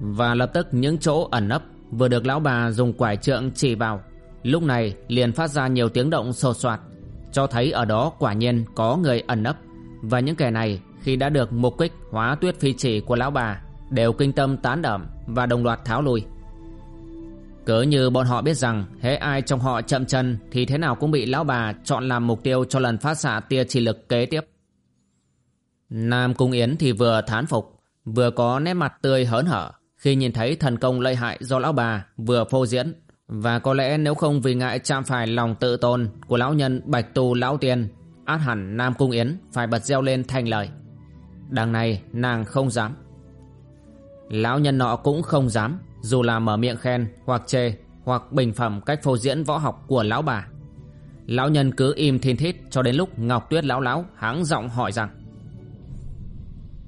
Và lập tức những chỗ ẩn nấp vừa được lão bà dùng quải trượng chỉ vào, lúc này liền phát ra nhiều tiếng động sột soạt, cho thấy ở đó quả nhiên có người ẩn nấp. Và những kẻ này khi đã được mục kích hóa tuyết phi chỉ của lão bà đều kinh tâm tán đẩm và đồng loạt tháo lui. Cớ như bọn họ biết rằng hễ ai trong họ chậm chân thì thế nào cũng bị lão bà chọn làm mục tiêu cho lần phát xạ tia chỉ lực kế tiếp. Nam Cung Yến thì vừa thán phục, vừa có nét mặt tươi hớn hở khi nhìn thấy thần công lợi hại do lão bà vừa phô diễn. Và có lẽ nếu không vì ngại chạm phải lòng tự tôn của lão nhân Bạch Tu Lão Tiên, át hẳn Nam Cung Yến phải bật reo lên thành lời. Đằng này nàng không dám. Lão nhân nọ cũng không dám, dù là mở miệng khen hoặc chê hoặc bình phẩm cách phô diễn võ học của lão bà. Lão nhân cứ im thiên thít cho đến lúc Ngọc Tuyết lão lão hắng giọng hỏi rằng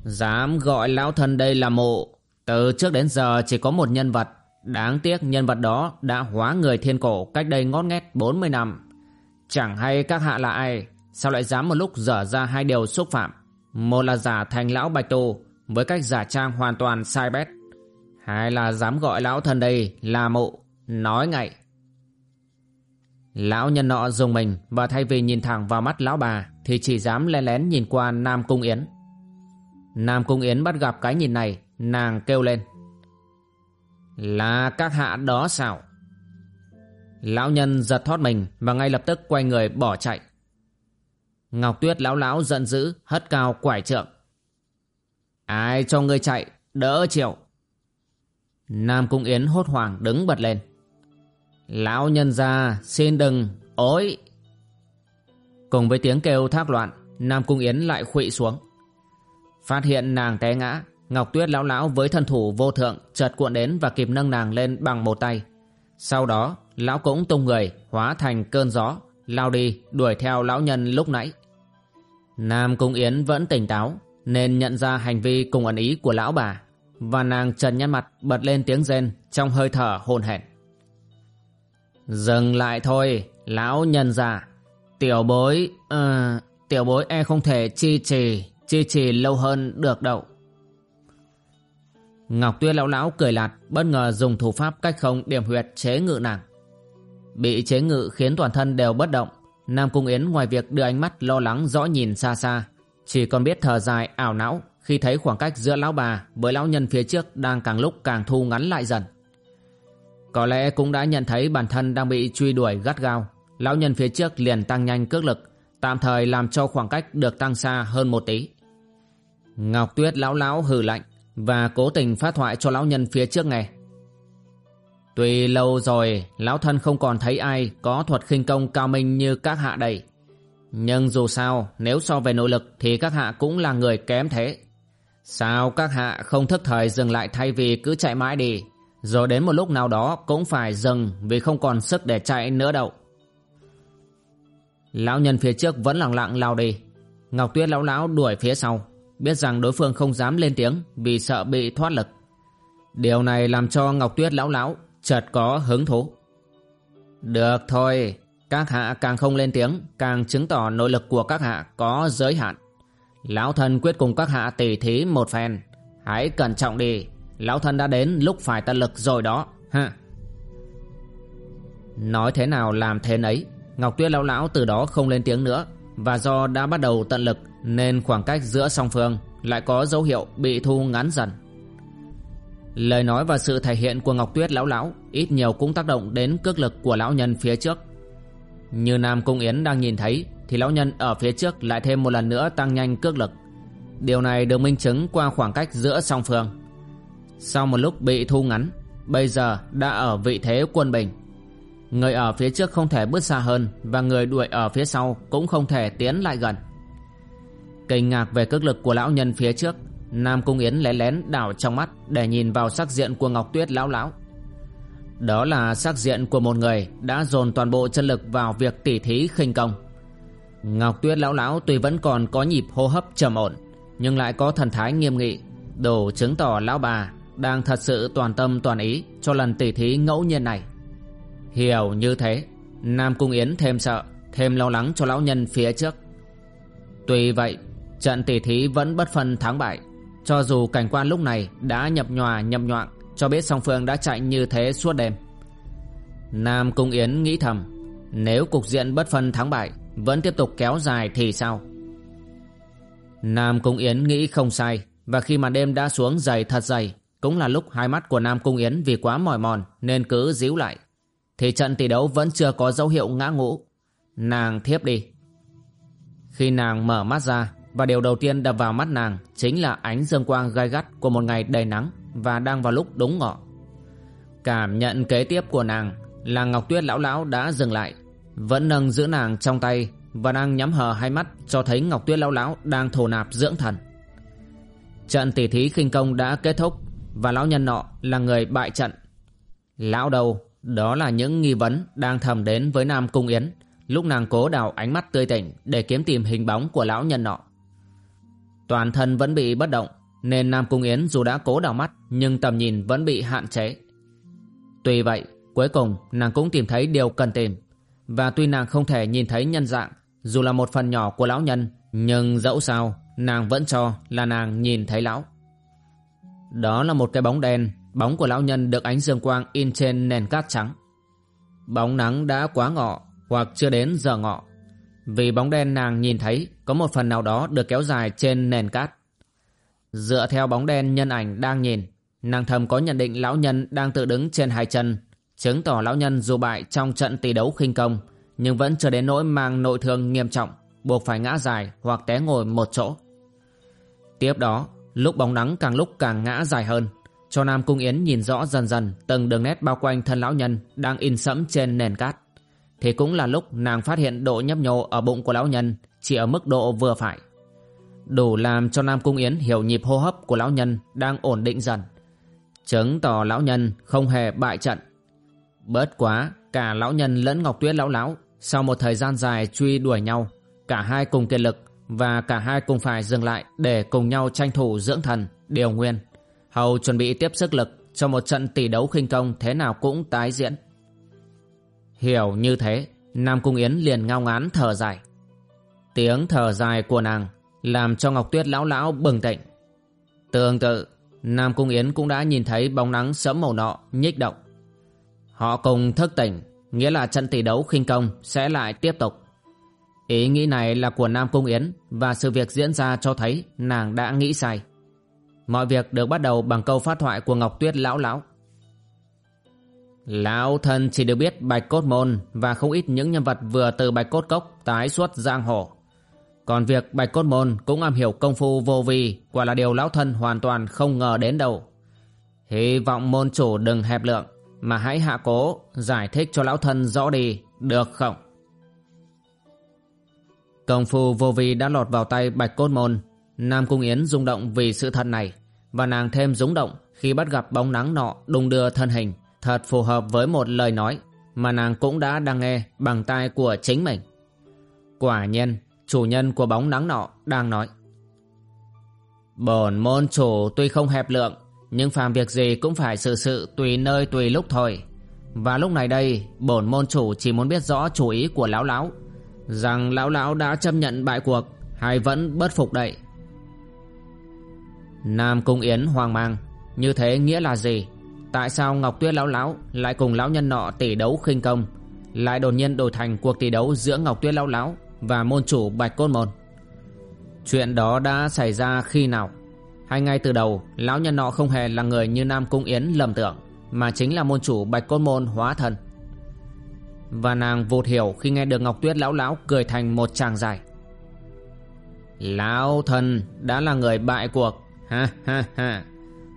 Dám gọi lão thân đây là mộ. Từ trước đến giờ chỉ có một nhân vật. Đáng tiếc nhân vật đó đã hóa người thiên cổ cách đây ngót nghét 40 năm. Chẳng hay các hạ là ai? Sao lại dám một lúc dở ra hai điều xúc phạm? Một là giả thành lão bạch tu Với cách giả trang hoàn toàn sai bét. Hai là dám gọi lão thân đây là mộ. Nói ngay. Lão nhân nọ dùng mình Và thay vì nhìn thẳng vào mắt lão bà Thì chỉ dám lén lén nhìn qua Nam Cung Yến. Nam Cung Yến bắt gặp cái nhìn này, Nàng kêu lên. Là các hạ đó sao? Lão nhân giật thoát mình Và ngay lập tức quay người bỏ chạy. Ngọc Tuyết lão lão giận dữ, Hất cao quải trượng. Ai cho ngươi chạy, Đỡ chịu. Nam Cung Yến hốt hoảng đứng bật lên. Lão nhân ra xin đừng, Ối. Cùng với tiếng kêu thác loạn, Nam Cung Yến lại khụy xuống. Phát hiện nàng té ngã Ngọc Tuyết lão lão với thân thủ vô thượng chợt cuộn đến và kịp nâng nàng lên bằng một tay. Sau đó, lão cũng tung người, hóa thành cơn gió, lao đi, đuổi theo lão nhân lúc nãy. Nam Cung Yến vẫn tỉnh táo, nên nhận ra hành vi cùng ẩn ý của lão bà, và nàng trần nhăn mặt bật lên tiếng rên trong hơi thở hồn hển. Dừng lại thôi, lão nhân già. Tiểu bối, uh, tiểu bối e không thể chi trì chỉ trì lâu hơn được đâu. Ngọc Tuyết lão lão cười lạt, Bất ngờ dùng thủ pháp cách không điểm huyệt chế ngự nàng. Bị chế ngự khiến toàn thân đều bất động. Nam Cung Yến ngoài việc đưa ánh mắt lo lắng rõ nhìn xa xa, Chỉ còn biết thở dài ảo não Khi thấy khoảng cách giữa lão bà với lão nhân phía trước Đang càng lúc càng thu ngắn lại dần. Có lẽ cũng đã nhận thấy bản thân đang bị truy đuổi gắt gao. Lão nhân phía trước liền tăng nhanh cước lực, Tạm thời làm cho khoảng cách được tăng xa hơn một tí. Ngọc Tuyết lão lão hừ lạnh và cố tình phát thoại cho lão nhân phía trước nghe. Tuy lâu rồi, lão thân không còn thấy ai có thuật khinh công cao minh như các hạ đây. Nhưng dù sao, nếu so về nội lực thì các hạ cũng là người kém thế. Sao các hạ không thức thời dừng lại thay vì cứ chạy mãi đi Rồi đến một lúc nào đó cũng phải dừng vì không còn sức để chạy nữa đâu Lão nhân phía trước vẫn lặng lặng lao đi Ngọc Tuyết lão lão đuổi phía sau biết rằng đối phương không dám lên tiếng vì sợ bị thoát lực. Điều này làm cho Ngọc Tuyết lão lão chợt có hứng thú. Được thôi, các hạ càng không lên tiếng, càng chứng tỏ nội lực của các hạ có giới hạn. Lão thân quyết cùng các hạ tỉ thí một phen, hãy cẩn trọng đi, lão thân đã đến lúc phải tận lực rồi đó, ha. Nói thế nào làm thế nấy, Ngọc Tuyết lão lão từ đó không lên tiếng nữa, và do đã bắt đầu tận lực nên khoảng cách giữa song phương lại có dấu hiệu bị thu ngắn dần. Lời nói và sự thể hiện của Ngọc Tuyết lão lão ít nhiều cũng tác động đến cước lực của lão nhân phía trước. Như Nam Cung Yến đang nhìn thấy thì lão nhân ở phía trước lại thêm một lần nữa tăng nhanh cước lực. Điều này được minh chứng qua khoảng cách giữa song phương. Sau một lúc bị thu ngắn, bây giờ đã ở vị thế quân bình. Người ở phía trước không thể bước xa hơn và người đuổi ở phía sau cũng không thể tiến lại gần. Kinh ngạc về cước lực của lão nhân phía trước, Nam Cung Yến lén lén đảo trong mắt Để nhìn vào sắc diện của Ngọc Tuyết lão lão. Đó là sắc diện của một người Đã dồn toàn bộ chân lực vào việc tỉ thí khinh công. Ngọc Tuyết lão lão tuy vẫn còn có nhịp hô hấp trầm ổn, Nhưng lại có thần thái nghiêm nghị Đủ chứng tỏ lão bà Đang thật sự toàn tâm toàn ý Cho lần tỉ thí ngẫu nhiên này. Hiểu như thế, Nam Cung Yến thêm sợ, Thêm lo lắng cho lão nhân phía trước. Tuy vậy Trận tỉ thí vẫn bất phân thắng bại. Cho dù cảnh quan lúc này đã nhập nhòa, nhập nhoạng, Cho biết song phương đã chạy như thế suốt đêm. Nam Cung Yến nghĩ thầm, Nếu cục diện bất phân thắng bại, Vẫn tiếp tục kéo dài thì sao? Nam Cung Yến nghĩ không sai, Và khi mà đêm đã xuống dày thật dày, Cũng là lúc hai mắt của Nam Cung Yến Vì quá mỏi mòn nên cứ díu lại. Thì trận tỷ đấu vẫn chưa có dấu hiệu ngã ngũ. Nàng thiếp đi. Khi nàng mở mắt ra và điều đầu tiên đập vào mắt nàng chính là ánh dương quang gai gắt của một ngày đầy nắng và đang vào lúc đúng ngọ. Cảm nhận kế tiếp của nàng là Ngọc Tuyết lão lão đã dừng lại, vẫn nâng giữ nàng trong tay và đang nhắm hờ hai mắt cho thấy Ngọc Tuyết lão lão đang thổ nạp dưỡng thần. Trận tỷ thí khinh công đã kết thúc và lão nhân nọ là người bại trận. Lão đầu, đó là những nghi vấn đang thầm đến với Nam Cung Yến lúc nàng cố đào ánh mắt tươi tỉnh để kiếm tìm hình bóng của lão nhân nọ. Toàn thân vẫn bị bất động, Nên Nam Cung Yến dù đã cố đảo mắt, Nhưng tầm nhìn vẫn bị hạn chế. Tuy vậy, cuối cùng nàng cũng tìm thấy điều cần tìm. Và tuy nàng không thể nhìn thấy nhân dạng, Dù là một phần nhỏ của lão nhân, Nhưng dẫu sao, Nàng vẫn cho là nàng nhìn thấy lão. Đó là một cái bóng đen, Bóng của lão nhân được ánh dương quang in trên nền cát trắng. Bóng nắng đã quá ngọ, Hoặc chưa đến giờ ngọ vì bóng đen nàng nhìn thấy có một phần nào đó được kéo dài trên nền cát. Dựa theo bóng đen nhân ảnh đang nhìn, nàng thầm có nhận định lão nhân đang tự đứng trên hai chân, chứng tỏ lão nhân dù bại trong trận tỷ đấu khinh công, nhưng vẫn chưa đến nỗi mang nội thương nghiêm trọng, buộc phải ngã dài hoặc té ngồi một chỗ. Tiếp đó, lúc bóng nắng càng lúc càng ngã dài hơn, cho Nam Cung Yến nhìn rõ dần dần từng đường nét bao quanh thân lão nhân đang in sẫm trên nền cát thì cũng là lúc nàng phát hiện độ nhấp nhô ở bụng của lão nhân chỉ ở mức độ vừa phải. Đủ làm cho Nam Cung Yến hiểu nhịp hô hấp của lão nhân đang ổn định dần. Chứng tỏ lão nhân không hề bại trận. Bớt quá, cả lão nhân lẫn Ngọc Tuyết lão lão sau một thời gian dài truy đuổi nhau, cả hai cùng kiệt lực và cả hai cùng phải dừng lại để cùng nhau tranh thủ dưỡng thần, điều nguyên. Hầu chuẩn bị tiếp sức lực cho một trận tỷ đấu khinh công thế nào cũng tái diễn. Hiểu như thế, Nam Cung Yến liền ngao ngán thở dài. Tiếng thở dài của nàng làm cho Ngọc Tuyết lão lão bừng tỉnh. Tương tự, Nam Cung Yến cũng đã nhìn thấy bóng nắng sớm màu nọ nhích động. Họ cùng thức tỉnh, nghĩa là trận tỷ đấu khinh công sẽ lại tiếp tục. Ý nghĩ này là của Nam Cung Yến và sự việc diễn ra cho thấy nàng đã nghĩ sai. Mọi việc được bắt đầu bằng câu phát thoại của Ngọc Tuyết lão lão. Lão thân chỉ được biết Bạch Cốt Môn và không ít những nhân vật vừa từ Bạch Cốt Cốc tái xuất giang hồ. Còn việc Bạch Cốt Môn cũng am hiểu công phu vô vi quả là điều lão thân hoàn toàn không ngờ đến đâu. Hy vọng môn chủ đừng hẹp lượng mà hãy hạ cố giải thích cho lão thân rõ đi, được không? Công phu vô vi đã lọt vào tay Bạch Cốt Môn. Nam Cung Yến rung động vì sự thật này và nàng thêm rúng động khi bắt gặp bóng nắng nọ đung đưa thân hình Thật phù hợp với một lời nói mà nàng cũng đã đang nghe bằng tai của chính mình. Quả nhiên, chủ nhân của bóng nắng nọ đang nói. Bổn môn chủ tuy không hẹp lượng Nhưng phàm việc gì cũng phải sự sự tùy nơi tùy lúc thôi Và lúc này đây Bổn môn chủ chỉ muốn biết rõ chủ ý của lão lão Rằng lão lão đã chấp nhận bại cuộc Hay vẫn bất phục đậy Nam Cung Yến hoang mang Như thế nghĩa là gì Tại sao Ngọc Tuyết lão lão Lại cùng lão nhân nọ tỷ đấu khinh công? Lại đột nhiên đổi thành cuộc tỷ đấu giữa Ngọc Tuyết lão lão Và môn chủ Bạch Côn Môn. Chuyện đó đã xảy ra khi nào? Hay ngay từ đầu, Lão nhân nọ không hề là người như Nam Cung Yến lầm tưởng, Mà chính là môn chủ Bạch Côn Môn hóa thân. Và nàng vụt hiểu khi nghe được Ngọc Tuyết lão lão cười thành một tràng dài Lão thần đã là người bại cuộc. Ha ha ha.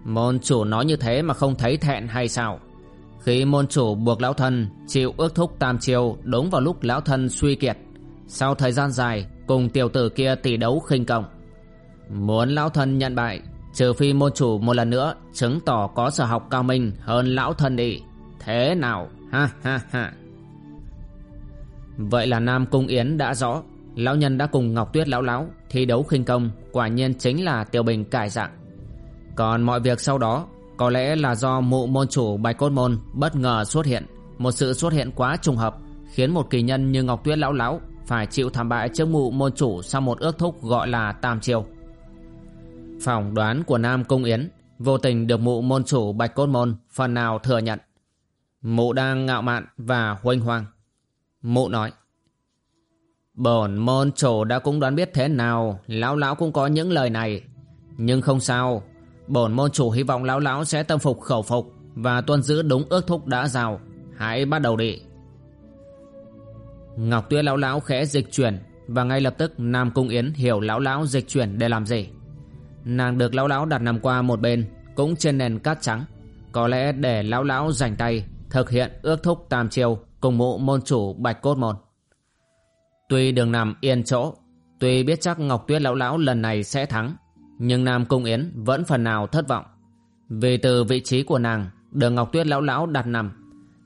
Môn chủ nói như thế mà không thấy thẹn hay sao? Khi môn chủ buộc lão thân Chịu ước thúc tam chiêu Đúng vào lúc lão thân suy kiệt, Sau thời gian dài Cùng tiểu tử kia tỷ đấu khinh công. Muốn lão thân nhận bại, Trừ phi môn chủ một lần nữa Chứng tỏ có sở học cao minh hơn lão thân đi. Thế nào? Ha ha ha. Vậy là Nam Cung Yến đã rõ, Lão nhân đã cùng Ngọc Tuyết lão lão Thi đấu khinh công, Quả nhiên chính là Tiểu Bình cải dạng. Còn mọi việc sau đó, Có lẽ là do mụ môn chủ Bạch Cốt Môn Bất ngờ xuất hiện. Một sự xuất hiện quá trùng hợp, Khiến một kỳ nhân như Ngọc Tuyết lão lão Phải chịu thảm bại trước mụ môn chủ Sau một ước thúc gọi là Tam triều. Phỏng đoán của Nam Cung Yến, Vô tình được mụ môn chủ Bạch Cốt Môn Phần nào thừa nhận. Mụ đang ngạo mạn và huênh hoang. Mụ nói, Bổn môn chủ đã cũng đoán biết thế nào, Lão lão cũng có những lời này. Nhưng không sao Bổn môn chủ hy vọng lão lão sẽ tâm phục khẩu phục Và tuân giữ đúng ước thúc đã giao. Hãy bắt đầu đi. Ngọc Tuyết lão lão khẽ dịch chuyển Và ngay lập tức Nam Cung Yến hiểu lão lão dịch chuyển để làm gì. Nàng được lão lão đặt nằm qua một bên Cũng trên nền cát trắng. Có lẽ để lão lão rảnh tay Thực hiện ước thúc tam chiêu Cùng mụ môn chủ Bạch Cốt Môn. Tuy đường nằm yên chỗ, tuy biết chắc Ngọc Tuyết lão lão lần này sẽ thắng, nhưng Nam Cung Yến vẫn phần nào thất vọng. Vì từ vị trí của nàng, đường Ngọc Tuyết lão lão đặt nằm,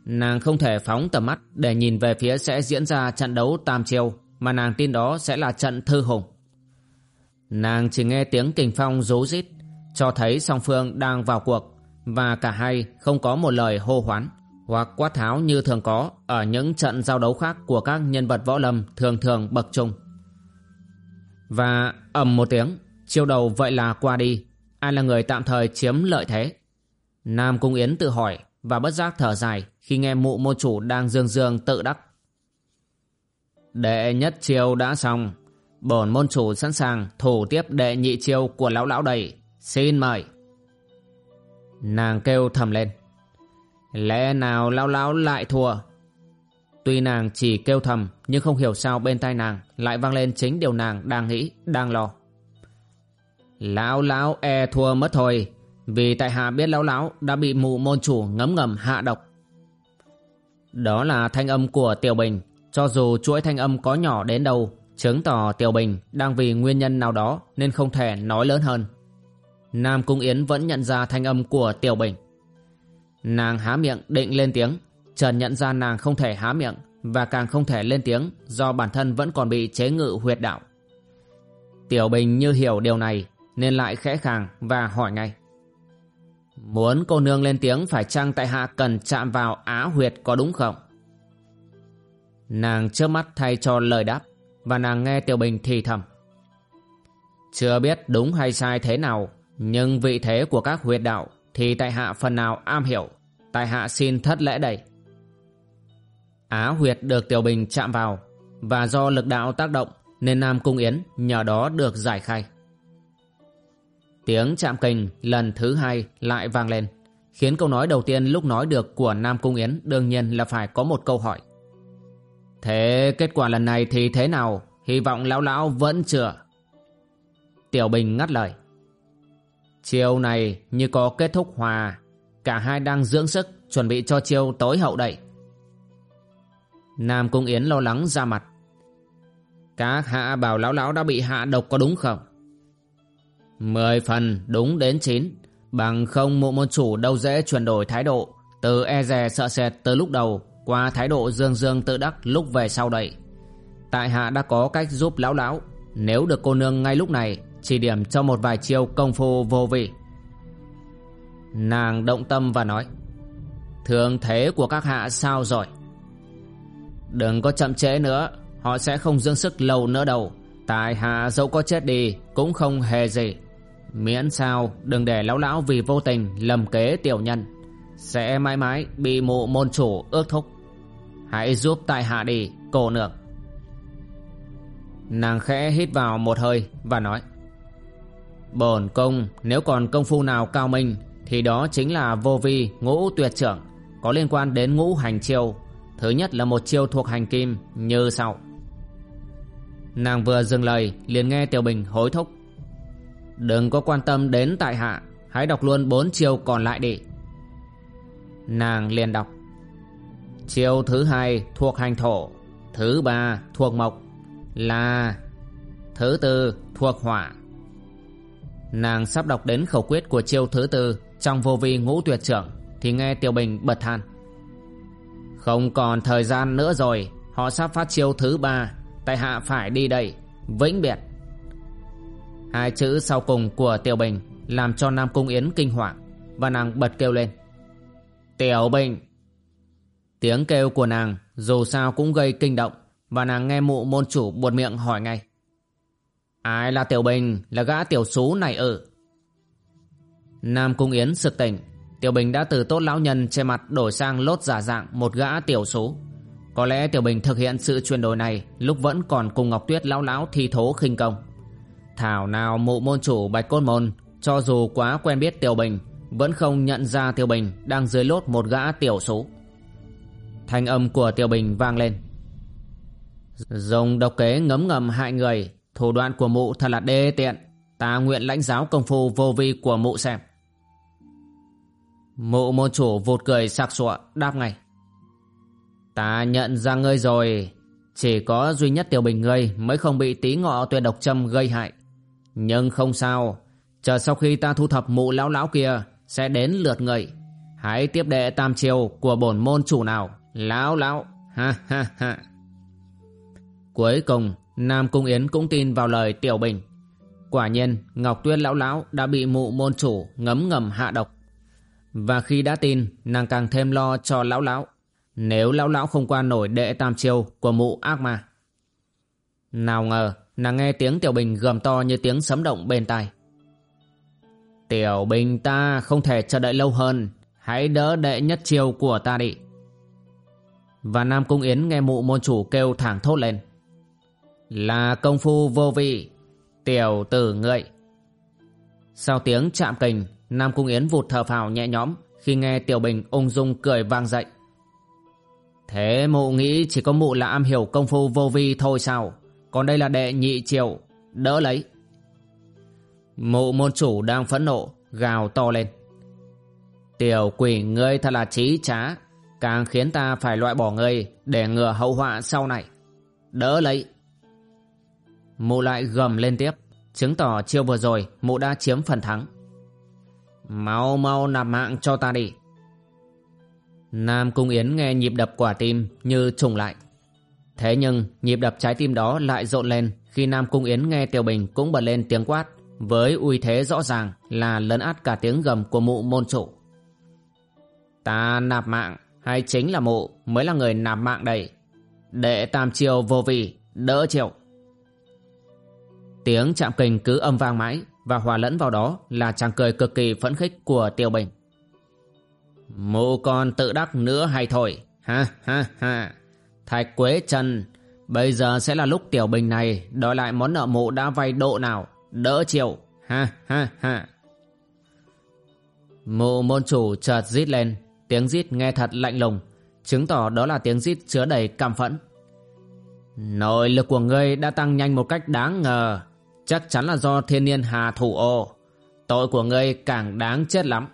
nàng không thể phóng tầm mắt để nhìn về phía sẽ diễn ra trận đấu tam chiêu mà nàng tin đó sẽ là trận thư hùng. Nàng chỉ nghe tiếng kình phong rú rít, cho thấy song phương đang vào cuộc và cả hai không có một lời hô hoán hoặc quát tháo như thường có ở những trận giao đấu khác của các nhân vật võ lâm thường thường bậc trung. Và ầm một tiếng, chiêu đầu vậy là qua đi, ai là người tạm thời chiếm lợi thế. Nam Cung Yến tự hỏi và bất giác thở dài khi nghe mụ môn chủ đang dương dương tự đắc. Đệ nhất chiêu đã xong, bổn môn chủ sẵn sàng thủ tiếp đệ nhị chiêu của lão lão đầy, xin mời. Nàng kêu thầm lên. Lẽ nào lão lão lại thua Tuy nàng chỉ kêu thầm Nhưng không hiểu sao bên tai nàng Lại vang lên chính điều nàng đang nghĩ Đang lo Lão lão e thua mất thôi. Vì tại hạ biết lão lão Đã bị mụ môn chủ ngấm ngầm hạ độc. Đó là thanh âm của Tiểu Bình. Cho dù chuỗi thanh âm có nhỏ đến đâu, Chứng tỏ Tiểu Bình Đang vì nguyên nhân nào đó Nên không thể nói lớn hơn. Nam Cung Yến vẫn nhận ra thanh âm của Tiểu Bình. Nàng há miệng định lên tiếng. Trần nhận ra nàng không thể há miệng Và càng không thể lên tiếng Do bản thân vẫn còn bị chế ngự huyệt đạo. Tiểu Bình như hiểu điều này nên lại khẽ khàng và hỏi ngay. Muốn cô nương lên tiếng Phải chăng tại hạ cần chạm vào á huyệt có đúng không? Nàng trước mắt thay cho lời đáp, Và nàng nghe Tiểu Bình thì thầm. Chưa biết đúng hay sai thế nào, Nhưng vị thế của các huyệt đạo thì tại hạ phần nào am hiểu, tại hạ xin thất lễ đầy á huyệt được tiểu bình chạm vào, và do lực đạo tác động nên nam cung yến nhờ đó được giải khai tiếng chạm kình lần thứ hai lại vang lên, khiến câu nói đầu tiên lúc nói được của nam cung yến đương nhiên là phải có một câu hỏi. Thế kết quả lần này thì thế nào? Hy vọng lão lão vẫn chưa? Tiểu bình ngắt lời. Chiêu này như có kết thúc hòa, Cả hai đang dưỡng sức Chuẩn bị cho chiêu tối hậu đậy Nam Cung Yến lo lắng ra mặt. Các hạ bảo lão lão đã bị hạ độc có đúng không? Mười phần đúng đến chín. Bằng không mụ môn chủ đâu dễ chuyển đổi thái độ. Từ e dè sợ sệt từ lúc đầu, Qua thái độ dương dương tự đắc lúc về sau đây. Tại hạ đã có cách giúp lão lão. Nếu được cô nương ngay lúc này, Chỉ điểm cho một vài chiêu công phu vô vị. Nàng động tâm và nói Thường thế của các hạ sao rồi? Đừng có chậm trễ nữa, Họ sẽ không dương sức lâu nữa đâu. Tại hạ dẫu có chết đi, Cũng không hề gì. Miễn sao, đừng để lão lão vì vô tình Lầm kế tiểu nhân. Sẽ mãi mãi bị mụ môn chủ ước thúc. Hãy giúp tại hạ đi, Cô nương. Nàng khẽ hít vào một hơi Và nói, Bổn công, nếu còn công phu nào cao minh, Thì đó chính là vô vi ngũ tuyệt trưởng, Có liên quan đến ngũ hành chiêu. Thứ nhất là một chiêu thuộc hành kim, Như sau. Nàng vừa dừng lời, liền nghe Tiểu Bình hối thúc. Đừng có quan tâm đến tại hạ. Hãy đọc luôn bốn chiêu còn lại đi. Nàng liền đọc. Chiêu thứ hai thuộc hành thổ, Thứ ba thuộc mộc, Là Thứ tư thuộc hỏa. Nàng sắp đọc đến khẩu quyết của chiêu thứ tư Trong vô vi ngũ tuyệt trưởng, Thì nghe Tiểu Bình bật than. Không còn thời gian nữa rồi, Họ sắp phát chiêu thứ ba, Tại hạ phải đi đây, Vĩnh biệt. Hai chữ sau cùng của Tiểu Bình Làm cho Nam Cung Yến kinh hoàng Và nàng bật kêu lên. Tiểu Bình! Tiếng kêu của nàng dù sao cũng gây kinh động Và nàng nghe mụ môn chủ buột miệng hỏi ngay. Ai là Tiểu Bình? Là gã tiểu xú này ư? Nam Cung Yến sực tỉnh. Tiểu Bình đã từ tốt lão nhân che mặt đổi sang lốt giả dạng một gã tiểu xú. Có lẽ Tiểu Bình thực hiện sự chuyển đổi này lúc vẫn còn cùng Ngọc Tuyết lão lão thi thố khinh công. Thảo nào mụ môn chủ Bạch Cốt Môn cho dù quá quen biết Tiểu Bình vẫn không nhận ra Tiểu Bình đang dưới lốt một gã tiểu số. Thanh âm của Tiểu Bình vang lên. Dùng độc kế ngấm ngầm hại người, thủ đoạn của mụ thật là đê tiện. Ta nguyện lãnh giáo công phu vô vi của mụ xem. Mụ môn chủ vụt cười sặc sụa đáp ngay. Ta nhận ra ngươi rồi Chỉ có duy nhất tiểu bình ngươi Mới không bị tí ngọ tuyệt độc châm gây hại nhưng không sao. Chờ sau khi ta thu thập mụ lão lão kia Sẽ đến lượt người. Hãy tiếp đệ tam chiều của bổn môn chủ nào. Lão lão. Ha ha ha. Cuối cùng Nam Cung Yến cũng tin vào lời Tiểu Bình. Quả nhiên Ngọc Tuyết lão lão đã bị mụ môn chủ ngấm ngầm hạ độc. Và khi đã tin nàng càng thêm lo cho lão lão. Nếu lão lão không qua nổi đệ tam chiêu của mụ ác ma. Nào ngờ, nàng nghe tiếng Tiểu Bình gầm to như tiếng sấm động bên tai. Tiểu Bình ta không thể chờ đợi lâu hơn, hãy đỡ đệ nhất chiêu của ta đi. Và Nam Cung Yến nghe mụ môn chủ kêu thẳng thốt lên. Là công phu vô vị, tiểu tử ngợi. Sau tiếng chạm kình, Nam Cung Yến vụt thở phào nhẹ nhõm khi nghe Tiểu Bình ung dung cười vang dậy. Thế mụ nghĩ chỉ có mụ là am hiểu công phu vô vi thôi sao còn đây là đệ nhị triệu. Đỡ lấy. Mụ môn chủ đang phẫn nộ, Gào to lên. Tiểu quỷ, ngươi thật là trí trá. Càng khiến ta phải loại bỏ ngươi, Để ngừa hậu họa sau này. Đỡ lấy. Mụ lại gầm lên tiếp, Chứng tỏ chiêu vừa rồi, mụ đã chiếm phần thắng. Mau mau nạp mạng cho ta đi. Nam Cung Yến nghe nhịp đập quả tim như trùng lại. Thế nhưng nhịp đập trái tim đó lại rộn lên khi Nam Cung Yến nghe Tiểu Bình cũng bật lên tiếng quát với uy thế rõ ràng là lấn át cả tiếng gầm của mụ môn chủ. Ta nạp mạng hay chính là mụ mới là người nạp mạng đây. Đệ tam chiều vô vị, đỡ chịu. Tiếng chạm kình cứ âm vang mãi và hòa lẫn vào đó là chàng cười cực kỳ phẫn khích của Tiểu Bình. Mụ còn tự đắc nữa hay thôi Ha ha ha Thạch Quế Trần, Bây giờ sẽ là lúc tiểu bình này Đòi lại món nợ mụ đã vay độ nào? Đỡ chịu. Ha ha ha. Mụ môn chủ chợt rít lên, Tiếng rít nghe thật lạnh lùng, Chứng tỏ đó là tiếng rít chứa đầy căm phẫn. Nội lực của ngươi đã tăng nhanh một cách đáng ngờ, Chắc chắn là do thiên niên hà thủ ô. Tội của ngươi càng đáng chết lắm.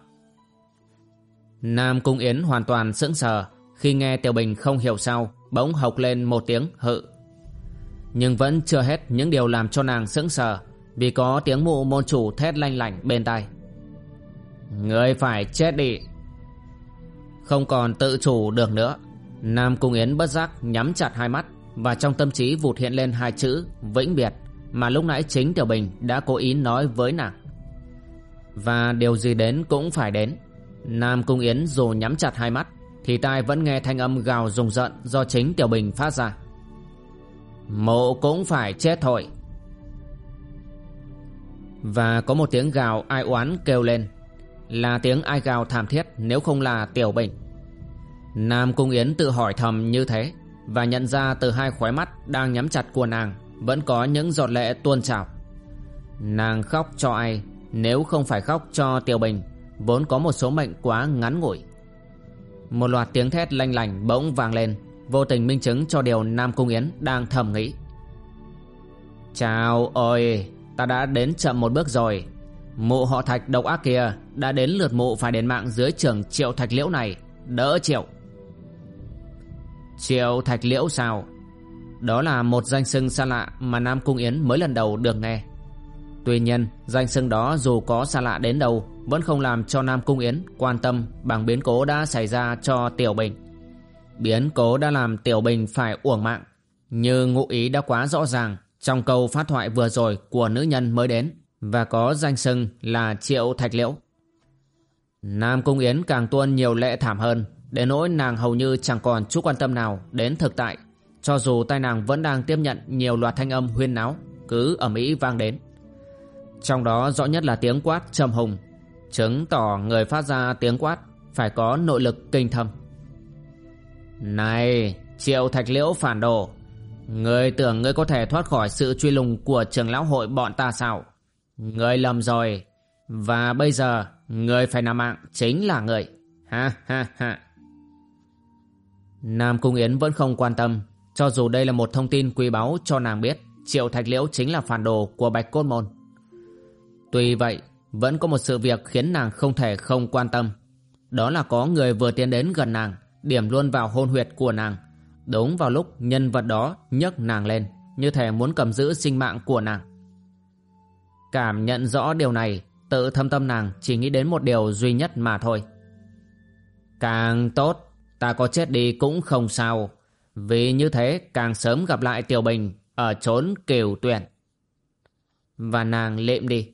Nam Cung Yến hoàn toàn sững sờ khi nghe Tiểu Bình không hiểu sao bỗng hộc lên một tiếng hự. Nhưng vẫn chưa hết những điều làm cho nàng sững sờ, vì có tiếng mụ môn chủ thét lanh lảnh bên tai. Người phải chết đi. Không còn tự chủ được nữa. Nam Cung Yến bất giác nhắm chặt hai mắt và trong tâm trí vụt hiện lên hai chữ vĩnh biệt mà lúc nãy chính Tiểu Bình đã cố ý nói với nàng. Và điều gì đến cũng phải đến. Nam Cung Yến dù nhắm chặt hai mắt thì tai vẫn nghe thanh âm gào rùng rợn do chính Tiểu Bình phát ra. Mộ cũng phải chết thôi. Và có một tiếng gào ai oán kêu lên Là tiếng ai gào thảm thiết nếu không là Tiểu Bình Nam Cung Yến tự hỏi thầm như thế Và nhận ra từ hai khóe mắt đang nhắm chặt của nàng Vẫn có những giọt lệ tuôn trào Nàng khóc cho ai, Nếu không phải khóc cho Tiểu Bình, Vốn có một số mệnh quá ngắn ngủi một loạt tiếng thét lanh lành bỗng vang lên, Vô tình minh chứng cho điều Nam Cung Yến đang thầm nghĩ. Chào ôi, Ta đã đến chậm một bước rồi. Mụ họ thạch độc ác kia Đã đến lượt mụ phải đền mạng dưới trường triệu thạch liễu này. Đỡ triệu. Triệu thạch liễu sao? Đó là một danh xưng xa lạ Mà Nam Cung Yến mới lần đầu được nghe. Tuy nhiên, danh xưng đó dù có xa lạ đến đâu vẫn không làm cho Nam Cung Yến quan tâm Bằng biến cố đã xảy ra cho Tiểu Bình Biến cố đã làm Tiểu Bình phải uổng mạng Như ngụ ý đã quá rõ ràng trong câu phát thoại vừa rồi của nữ nhân mới đến và có danh xưng là Triệu Thạch Liễu. Nam Cung Yến càng tuôn nhiều lệ thảm hơn, đến nỗi nàng hầu như chẳng còn chút quan tâm nào đến thực tại, cho dù tai nàng vẫn đang tiếp nhận nhiều loạt thanh âm huyên náo, cứ ở Mỹ vang đến. Trong đó rõ nhất là tiếng quát trầm hùng, chứng tỏ người phát ra tiếng quát phải có nội lực kinh thâm. Này, Triệu Thạch Liễu phản đồ, người tưởng ngươi có thể thoát khỏi sự truy lùng của trường lão hội bọn ta sao? Ngươi lầm rồi. Và bây giờ, ngươi phải nằm mạng chính là ngươi. Ha ha ha. Nam Cung Yến vẫn không quan tâm. Cho dù đây là một thông tin quý báu cho nàng biết Triệu Thạch Liễu chính là phản đồ của Bạch Cốt Môn. Tuy vậy, vẫn có một sự việc khiến nàng không thể không quan tâm. Đó là có người vừa tiến đến gần nàng, điểm luôn vào hôn huyệt của nàng. Đúng vào lúc nhân vật đó nhấc nàng lên Như thể muốn cầm giữ sinh mạng của nàng. Cảm nhận rõ điều này Tự thâm tâm nàng chỉ nghĩ đến một điều duy nhất mà thôi. Càng tốt Ta có chết đi cũng không sao. Vì như thế càng sớm gặp lại Tiểu Bình Ở chốn kiều tuyển. Và nàng lệm đi.